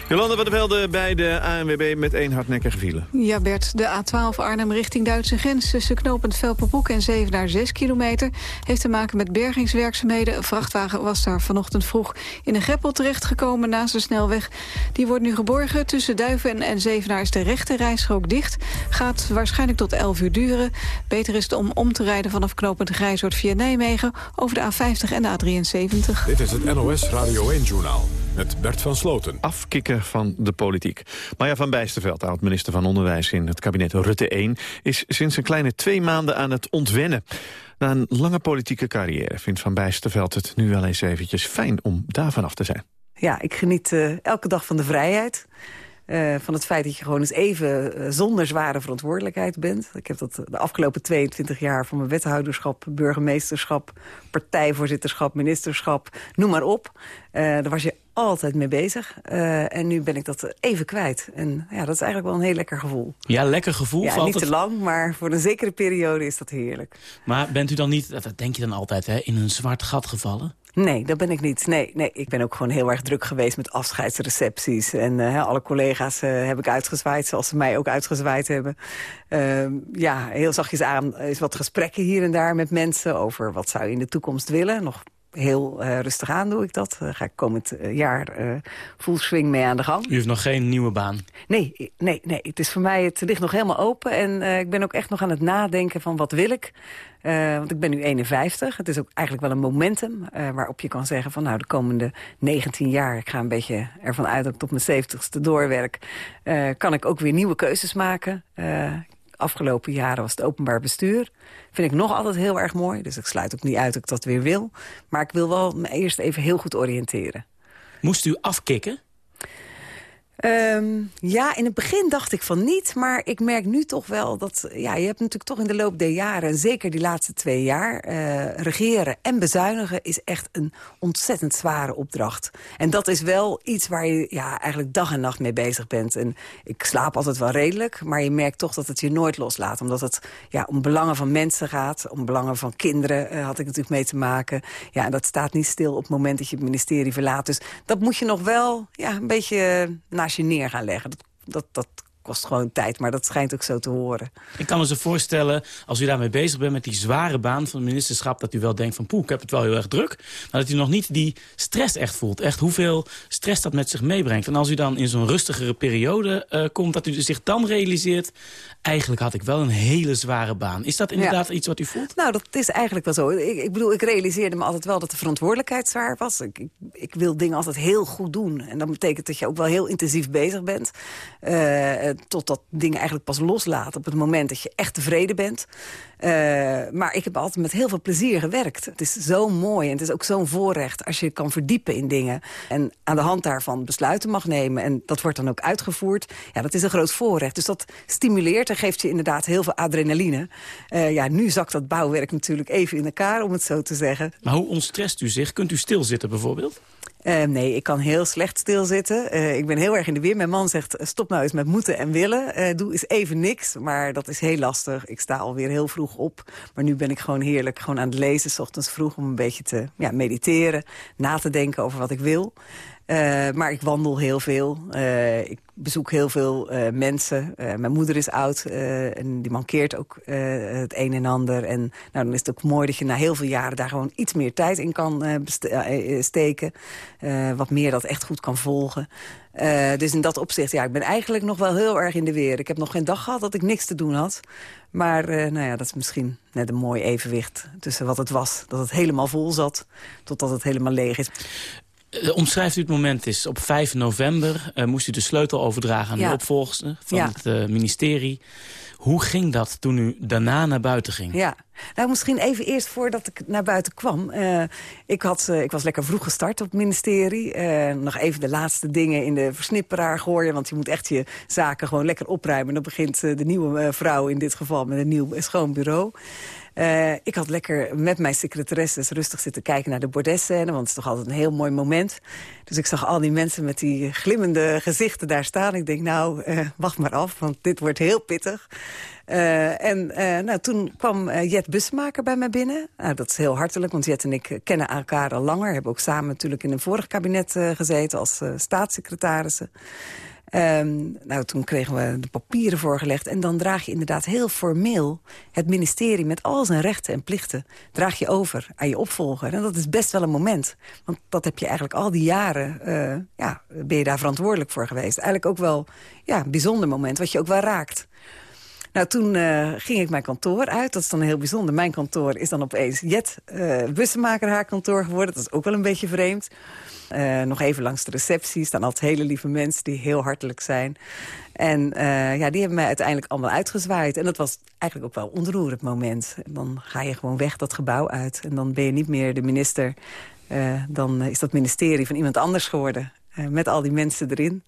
Jolanda van der Velde bij de ANWB met één hardnekkige file. Ja, Bert, de A12 Arnhem richting Duitse grens... tussen knooppunt Velperbroek en Zevenaar 6 kilometer... heeft te maken met bergingswerkzaamheden. Een vrachtwagen was daar vanochtend vroeg in een greppel terechtgekomen... naast de snelweg. Die wordt nu geborgen. Tussen Duiven en, en Zevenaar is de rechte rijstrook dicht. Gaat waarschijnlijk tot 11 uur duren. Beter is het om om te rijden vanaf knooppunt Grijzoord via Nijmegen... over de A50 en de A73. Dit is het NOS Radio 1-journaal met Bert van Sloten. Afkikken van de politiek. Maya van Bijsterveld, oud-minister van Onderwijs in het kabinet Rutte 1... is sinds een kleine twee maanden aan het ontwennen. Na een lange politieke carrière vindt Van Bijsterveld het nu wel eens eventjes fijn om daarvan af te zijn. Ja, ik geniet eh, elke dag van de vrijheid. Eh, van het feit dat je gewoon eens even eh, zonder zware verantwoordelijkheid bent. Ik heb dat de afgelopen 22 jaar van mijn wethouderschap, burgemeesterschap, partijvoorzitterschap, ministerschap, noem maar op. Eh, daar was je altijd mee bezig. Eh, en nu ben ik dat even kwijt. En ja, dat is eigenlijk wel een heel lekker gevoel. Ja, lekker gevoel. Ja, niet het- te lang, maar voor een zekere periode is dat heerlijk. Maar bent u dan niet, dat denk je dan altijd, hè, in een zwart gat gevallen? Nee, dat ben ik niet. Nee, nee, ik ben ook gewoon heel erg druk geweest met afscheidsrecepties. En eh, alle collega's eh, heb ik uitgezwaaid, zoals ze mij ook uitgezwaaid hebben. Ehm, ja, heel zachtjes aan is wat gesprekken hier en daar met mensen... over wat zou je in de toekomst willen. Nog heel eh, rustig aan doe ik dat. Daar ga ik komend eh, jaar eh full swing mee aan de gang. U heeft nog geen nieuwe baan. Nee, nee, nee. Het is voor mij, het ligt nog helemaal open. En eh, ik ben ook echt nog aan het nadenken van wat wil ik. Eh, want ik ben nu 51. Het is ook eigenlijk wel een momentum eh, waarop je kan zeggen van nou de komende 19 jaar, ik ga een beetje ervan uit dat ik tot mijn 70ste doorwerk, eh, kan ik ook weer nieuwe keuzes maken. Afgelopen jaren was het openbaar bestuur. Vind ik nog altijd heel erg mooi. Dus ik sluit ook niet uit dat ik dat weer wil. Maar ik wil wel me eerst even heel goed oriënteren. Moest u afkicken? Ehm, ja, in het begin dacht ik van niet, maar ik merk nu toch wel dat... Ja, je hebt natuurlijk toch in de loop der jaren, en zeker die laatste twee jaar... eh, regeren en bezuinigen is echt een ontzettend zware opdracht. En dat is wel iets waar je ja, eigenlijk dag en nacht mee bezig bent. En ik slaap altijd wel redelijk, maar je merkt toch dat het je nooit loslaat. Omdat het ja, om belangen van mensen gaat, om belangen van kinderen eh, had ik natuurlijk mee te maken. Ja, en dat staat niet stil op het moment dat je het ministerie verlaat. Dus dat moet je nog wel ja, een beetje eh, naast je neer gaan leggen. Dat, dat, dat kost gewoon tijd, maar dat schijnt ook zo te horen. Ik kan me zo voorstellen, als u daarmee bezig bent met die zware baan van het ministerschap... dat u wel denkt van poeh, ik heb het wel heel erg druk. Maar dat u nog niet die stress echt voelt. Echt hoeveel stress dat met zich meebrengt. En als u dan in zo'n rustigere periode eh, komt, dat u zich dan realiseert... eigenlijk had ik wel een hele zware baan. Is dat inderdaad iets wat u voelt? Nou, dat is eigenlijk wel zo. Ik, ik bedoel, ik realiseerde me altijd wel dat de verantwoordelijkheid zwaar was. Ik, ik, ik wil dingen altijd heel goed doen. En dat betekent dat je ook wel heel intensief bezig bent. Eh, totdat dingen eigenlijk pas loslaten op het moment dat je echt tevreden bent. Eh, maar ik heb altijd met heel veel plezier gewerkt. Het is zo mooi en het is ook zo'n voorrecht als je kan verdiepen in dingen. En aan de hand daarvan besluiten mag nemen. En dat wordt dan ook uitgevoerd. Ja, dat is een groot voorrecht. Dus dat stimuleert en geeft je inderdaad heel veel adrenaline. Eh, ja, nu zakt dat bouwwerk natuurlijk even in elkaar, om het zo te zeggen. Maar hoe ontstrest u zich? Kunt u stilzitten bijvoorbeeld? Eh, nee, ik kan heel slecht stilzitten. Eh, ik ben heel erg in de weer. Mijn man zegt, stop nou eens met moeten en willen. Eh, doe eens even niks, maar dat is heel lastig. Ik sta alweer heel vroeg op. Maar nu ben ik gewoon heerlijk gewoon aan het lezen, s ochtends vroeg... om een beetje te ja, mediteren, na te denken over wat ik wil. Eh, maar ik wandel heel veel. Eh, ik bezoek heel veel eh, mensen. Mijn moeder is oud en die mankeert ook het een en ander. En nou, dan is het ook mooi dat je na heel veel jaren daar gewoon iets meer tijd in kan steken. Wat meer dat echt goed kan volgen. Dus in dat opzicht, ja, ik ben eigenlijk nog wel heel erg in de weer. Ik heb nog geen dag gehad dat ik niks te doen had. Maar nou ja, dat is misschien net een mooi evenwicht tussen wat het was. Dat het helemaal vol zat, totdat het helemaal leeg is. Eh, omschrijft u het moment eens. Op 5 november eh, moest u de sleutel overdragen aan Ja. de opvolgster van Ja. het eh, ministerie. Hoe ging dat toen u daarna naar buiten ging? Ja, nou misschien even eerst voordat ik naar buiten kwam. Ik, had, ik was lekker vroeg gestart op het ministerie. Nog even de laatste dingen in de versnipperaar gooien. Want je moet echt je zaken gewoon lekker opruimen. Dan begint de nieuwe vrouw in dit geval met een nieuw schoon bureau. Eh, ik had lekker met mijn secretaresses rustig zitten kijken naar de bordesscène. Want het is toch altijd een heel mooi moment. Dus ik zag al die mensen met die glimmende gezichten daar staan. Ik denk, nou, eh, wacht maar af, want dit wordt heel pittig. Eh, en nou, toen kwam Jet Bussemaker bij mij binnen. Nou, dat is heel hartelijk, want Jet en ik kennen elkaar al langer. Hebben ook samen natuurlijk in een vorig kabinet gezeten als staatssecretarissen. Ehm, nou, toen kregen we de papieren voorgelegd. En dan draag je inderdaad heel formeel het ministerie... met al zijn rechten en plichten draag je over aan je opvolger. En dat is best wel een moment. Want dat heb je eigenlijk al die jaren... eh, ja, ben je daar verantwoordelijk voor geweest. Eigenlijk ook wel ja, een bijzonder moment, wat je ook wel raakt. Nou, toen eh, ging ik mijn kantoor uit. Dat is dan heel bijzonder. Mijn kantoor is dan opeens Jet uh, haar kantoor geworden. Dat is ook wel een beetje vreemd. Uh, nog even langs de receptie staan altijd hele lieve mensen die heel hartelijk zijn. En ja, die hebben mij uiteindelijk allemaal uitgezwaaid. En dat was eigenlijk ook wel een ontroerend moment. Dan ga je gewoon weg dat gebouw uit. En dan ben je niet meer de minister. Dan is dat ministerie van iemand anders geworden. Met al die mensen erin.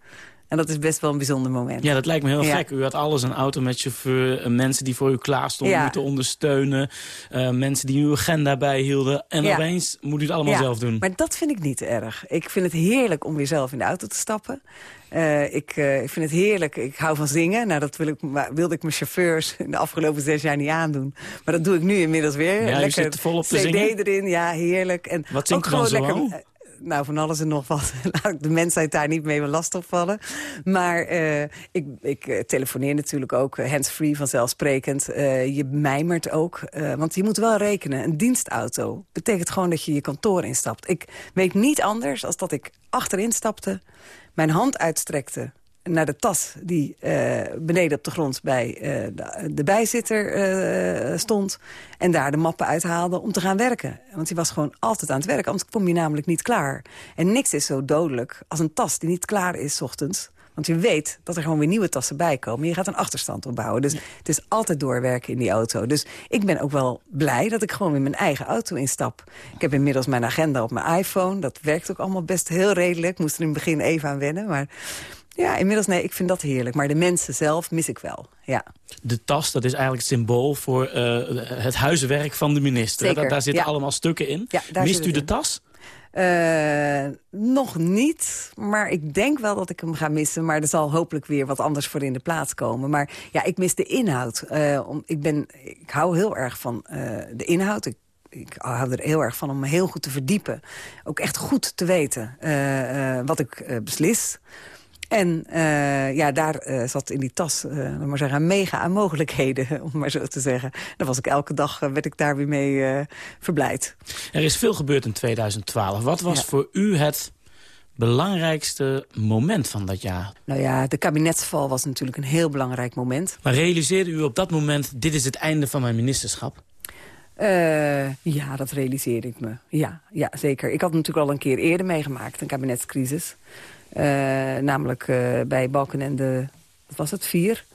En dat is best wel een bijzonder moment. Ja, dat lijkt me heel Ja. gek. U had alles, een auto met chauffeur, eh, mensen die voor u klaar stonden, Ja. moeten ondersteunen. eh, mensen die uw agenda bijhielden. En Ja. opeens moet u het allemaal zelf doen. Maar dat vind ik niet erg. Ik vind het heerlijk om weer zelf in de auto te stappen. Eh, ik, ik vind het heerlijk. Ik hou van zingen. Nou, dat wil ik, maar wilde ik mijn chauffeurs in de afgelopen zes jaar niet aandoen. Maar dat doe ik nu inmiddels weer. Ja, lekker zit volop te CD zingen? erin, ja, heerlijk. En Wat zingt ook gewoon lekker. Nou, van alles en nog wat. Laat ik de mensheid daar niet mee last opvallen. Maar eh, ik, ik eh, telefoneer natuurlijk ook hands-free vanzelfsprekend. Eh, je mijmert ook. want je moet wel rekenen. Een dienstauto betekent gewoon dat je je kantoor instapt. Ik weet niet anders als dat ik achterin stapte, mijn hand uitstrekte naar de tas die eh, beneden op de grond bij eh, de, de bijzitter eh, stond... en daar de mappen uithaalde om te gaan werken. Want die was gewoon altijd aan het werk, anders kom je namelijk niet klaar. En niks is zo dodelijk als een tas die niet klaar is 's ochtends... Want je weet dat er gewoon weer nieuwe tassen bij komen. Je gaat een achterstand opbouwen. Dus het is altijd doorwerken in die auto. Dus ik ben ook wel blij dat ik gewoon in mijn eigen auto instap. Ik heb inmiddels mijn agenda op mijn iPhone. Dat werkt ook allemaal best heel redelijk. Ik moest er in het begin even aan wennen. Maar ja, inmiddels nee, ik vind dat heerlijk. Maar de mensen zelf mis ik wel, ja. De tas, dat is eigenlijk het symbool voor eh, het huiswerk van de minister. Zeker, Daar, daar zitten ja. allemaal stukken in. Ja, daar Mist u de in. tas? Eh, nog niet, maar ik denk wel dat ik hem ga missen. Maar er zal hopelijk weer wat anders voor in de plaats komen. Maar ja, ik mis de inhoud. Eh, om, ik, ben, ik hou heel erg van de inhoud. Ik, ik hou er heel erg van om me heel goed te verdiepen. Ook echt goed te weten wat ik beslis. En eh, ja, daar eh, zat in die tas, laat maar zeggen, mega aan mogelijkheden, om maar zo te zeggen. Dan was ik elke dag, werd ik daar weer mee verblijd. Er is veel gebeurd in 2012. Wat was Ja. voor u het belangrijkste moment van dat jaar? Nou ja, de kabinetsval was natuurlijk een heel belangrijk moment. Maar realiseerde u op dat moment, dit is het einde van mijn ministerschap? Ja, dat realiseerde ik me. Ja, ja, zeker. Ik had het natuurlijk al een keer eerder meegemaakt, een kabinetscrisis. Eh, namelijk eh, bij Balkenende, wat was het, vier.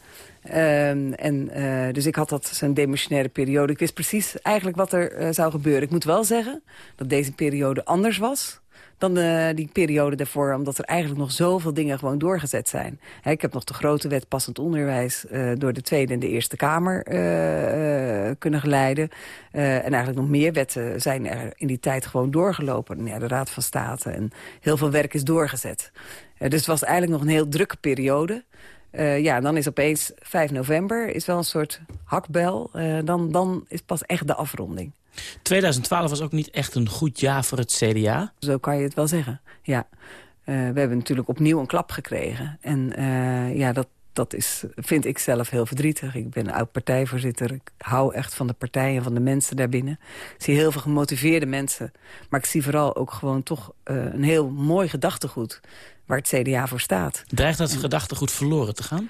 Ehm, en, eh, dus ik had dat zo'n demissionaire periode. Ik wist precies eigenlijk wat er zou gebeuren. Ik moet wel zeggen dat deze periode anders was dan eh, die periode daarvoor. Omdat er eigenlijk nog zoveel dingen gewoon doorgezet zijn. Ik heb nog de grote wet passend onderwijs... eh, door de Tweede en de Eerste Kamer eh, kunnen geleiden. En eigenlijk nog meer wetten zijn er in die tijd gewoon doorgelopen. Ja, de Raad van State en heel veel werk is doorgezet. Dus het was eigenlijk nog een heel drukke periode... Ja, dan is opeens 5 november is wel een soort hakbel. Dan, dan is pas echt de afronding. 2012 was ook niet echt een goed jaar voor het CDA. Zo kan je het wel zeggen, ja. Eh, we hebben natuurlijk opnieuw een klap gekregen. En eh, ja, dat, dat is, vind ik zelf heel verdrietig. Ik ben oud-partijvoorzitter. Ik hou echt van de partij en van de mensen daarbinnen. Ik zie heel veel gemotiveerde mensen. Maar ik zie vooral ook gewoon toch eh, een heel mooi gedachtegoed... waar het CDA voor staat. Dreigt dat gedachtegoed verloren te gaan?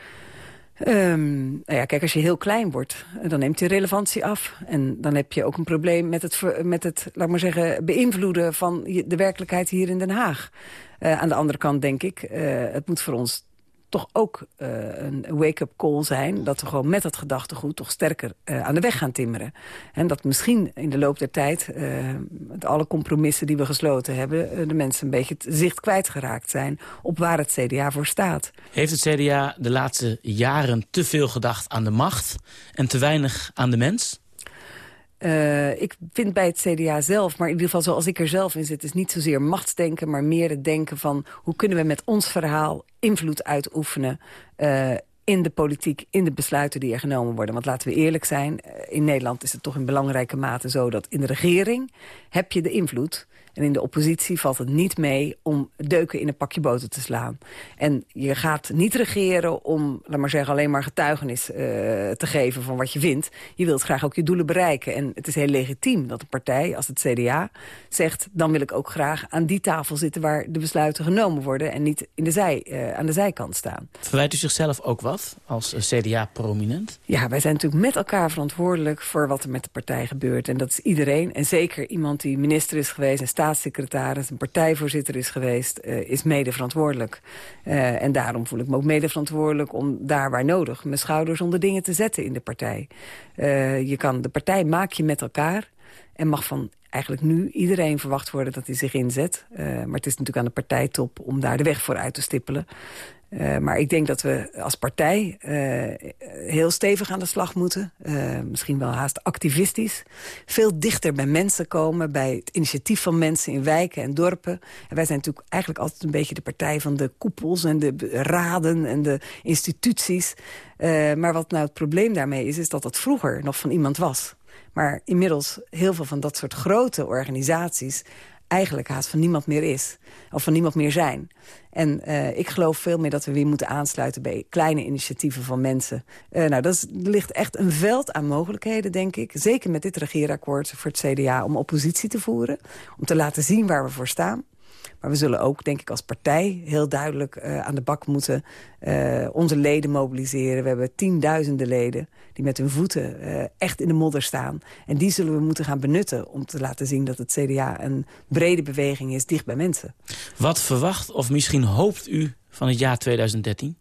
Ehm, nou ja, kijk, als je heel klein wordt, eh, dan neemt je relevantie af. En dan heb je ook een probleem met het, met het laat maar zeggen, beïnvloeden van de werkelijkheid hier in Den Haag. Eh, aan de andere kant denk ik, eh, het moet voor ons toch ook eh, een wake-up call zijn... dat we gewoon met dat gedachtegoed toch sterker eh, aan de weg gaan timmeren. En dat misschien in de loop der tijd... eh, met alle compromissen die we gesloten hebben... de mensen een beetje het zicht kwijtgeraakt zijn... op waar het CDA voor staat. Heeft het CDA de laatste jaren te veel gedacht aan de macht... en te weinig aan de mens? Ik vind bij het CDA zelf, maar in ieder geval zoals ik er zelf in zit... is niet zozeer machtsdenken, maar meer het denken van... hoe kunnen we met ons verhaal invloed uitoefenen... eh, in de politiek, in de besluiten die er genomen worden. Want laten we eerlijk zijn, eh, in Nederland is het toch in belangrijke mate zo... dat in de regering heb je de invloed... En in de oppositie valt het niet mee om deuken in een pakje boter te slaan. En je gaat niet regeren om, laat maar zeggen, alleen maar getuigenis eh, te geven van wat je vindt. Je wilt graag ook je doelen bereiken. En het is heel legitiem dat een partij als het CDA zegt... dan wil ik ook graag aan die tafel zitten waar de besluiten genomen worden... en niet in de zij, eh, aan de zijkant staan. Verwijt u zichzelf ook wat als eh, CDA-prominent? Ja, wij zijn natuurlijk met elkaar verantwoordelijk voor wat er met de partij gebeurt. En dat is iedereen. En zeker iemand die minister is geweest, een staatssecretaris, een partijvoorzitter is geweest, eh, is mede verantwoordelijk. Eh, en daarom voel ik me ook mede verantwoordelijk om daar waar nodig mijn schouders onder dingen te zetten in de partij. Eh, je kan, de partij maak je met elkaar en mag van eigenlijk nu iedereen verwacht worden dat hij zich inzet. Maar het is natuurlijk aan de partijtop om daar de weg voor uit te stippelen. Eh, maar ik denk dat we als partij eh, heel stevig aan de slag moeten. Eh, misschien wel haast activistisch. Veel dichter bij mensen komen, bij het initiatief van mensen in wijken en dorpen. En wij zijn natuurlijk eigenlijk altijd een beetje de partij van de koepels... en de raden en de instituties. Maar wat nou het probleem daarmee is, is dat dat vroeger nog van iemand was. Maar inmiddels heel veel van dat soort grote organisaties eigenlijk haast van niemand meer is. Of van niemand meer zijn. En eh, ik geloof veel meer dat we weer moeten aansluiten bij kleine initiatieven van mensen. Eh, nou, dat er ligt echt een veld aan mogelijkheden, denk ik. Zeker met dit regeerakkoord voor het CDA om oppositie te voeren. Om te laten zien waar we voor staan. Maar we zullen ook, denk ik, als partij heel duidelijk uh, aan de bak moeten uh, onze leden mobiliseren. We hebben tienduizenden leden die met hun voeten uh, echt in de modder staan. En die zullen we moeten gaan benutten om te laten zien dat het CDA een brede beweging is dicht bij mensen. Wat verwacht of misschien hoopt u van het jaar 2013?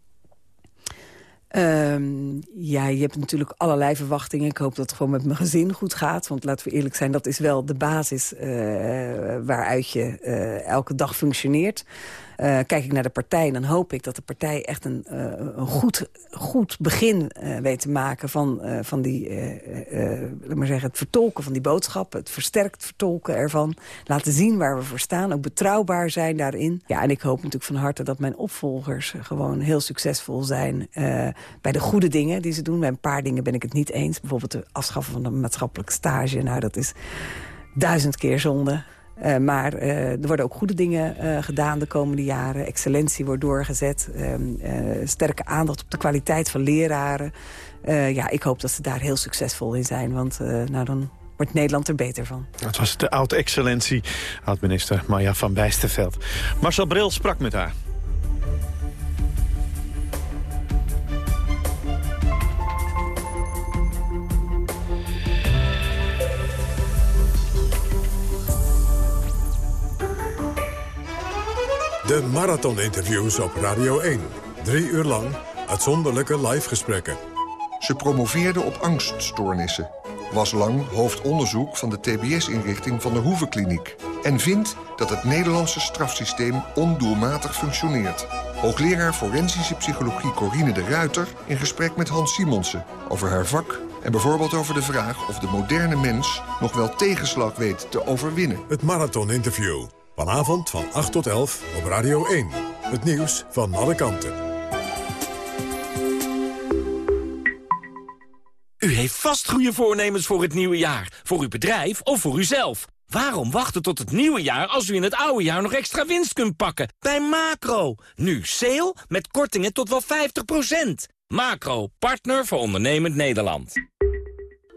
Um, ja, je hebt natuurlijk allerlei verwachtingen. Ik hoop dat het gewoon met mijn gezin goed gaat. Want laten we eerlijk zijn, dat is wel de basis uh, waaruit je uh, elke dag functioneert. Uh, kijk ik naar de partij, dan hoop ik dat de partij echt een, uh, een goed, goed begin uh, weet te maken van, van die, laat maar zeggen, het vertolken van die boodschappen, het versterkt vertolken ervan, laten zien waar we voor staan, ook betrouwbaar zijn daarin. Ja, en ik hoop natuurlijk van harte dat mijn opvolgers gewoon heel succesvol zijn bij de goede dingen die ze doen. Bij een paar dingen ben ik het niet eens, bijvoorbeeld de afschaffen van de maatschappelijk stage. Nou, dat is duizend keer zonde. Uh, maar uh, er worden ook goede dingen uh, gedaan de komende jaren. Excellentie wordt doorgezet. sterke aandacht op de kwaliteit van leraren. ja, ik hoop dat ze daar heel succesvol in zijn. Want nou, dan wordt Nederland er beter van. Dat was de oud-excellentie, oud-minister Maya van Bijsterveld. Marcel Bril sprak met haar. De marathoninterviews op Radio 1. Drie uur lang uitzonderlijke live gesprekken. Ze promoveerde op angststoornissen. Was lang hoofdonderzoek van de TBS-inrichting van de Hoevenkliniek. en vindt dat het Nederlandse strafsysteem ondoelmatig functioneert. Hoogleraar Forensische Psychologie Corine de Ruiter in gesprek met Hans Simonsen over haar vak en bijvoorbeeld over de vraag of de moderne mens nog wel tegenslag weet te overwinnen. Het Marathon Interview. Vanavond van 8 tot 11 op Radio 1. Het nieuws van alle kanten. U heeft vast goede voornemens voor het nieuwe jaar. Voor uw bedrijf of voor uzelf. Waarom wachten tot het nieuwe jaar als u in het oude jaar nog extra winst kunt pakken? Bij Macro. Nu sale met kortingen tot wel 50%. Macro, partner voor ondernemend Nederland.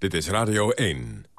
Dit is Radio 1.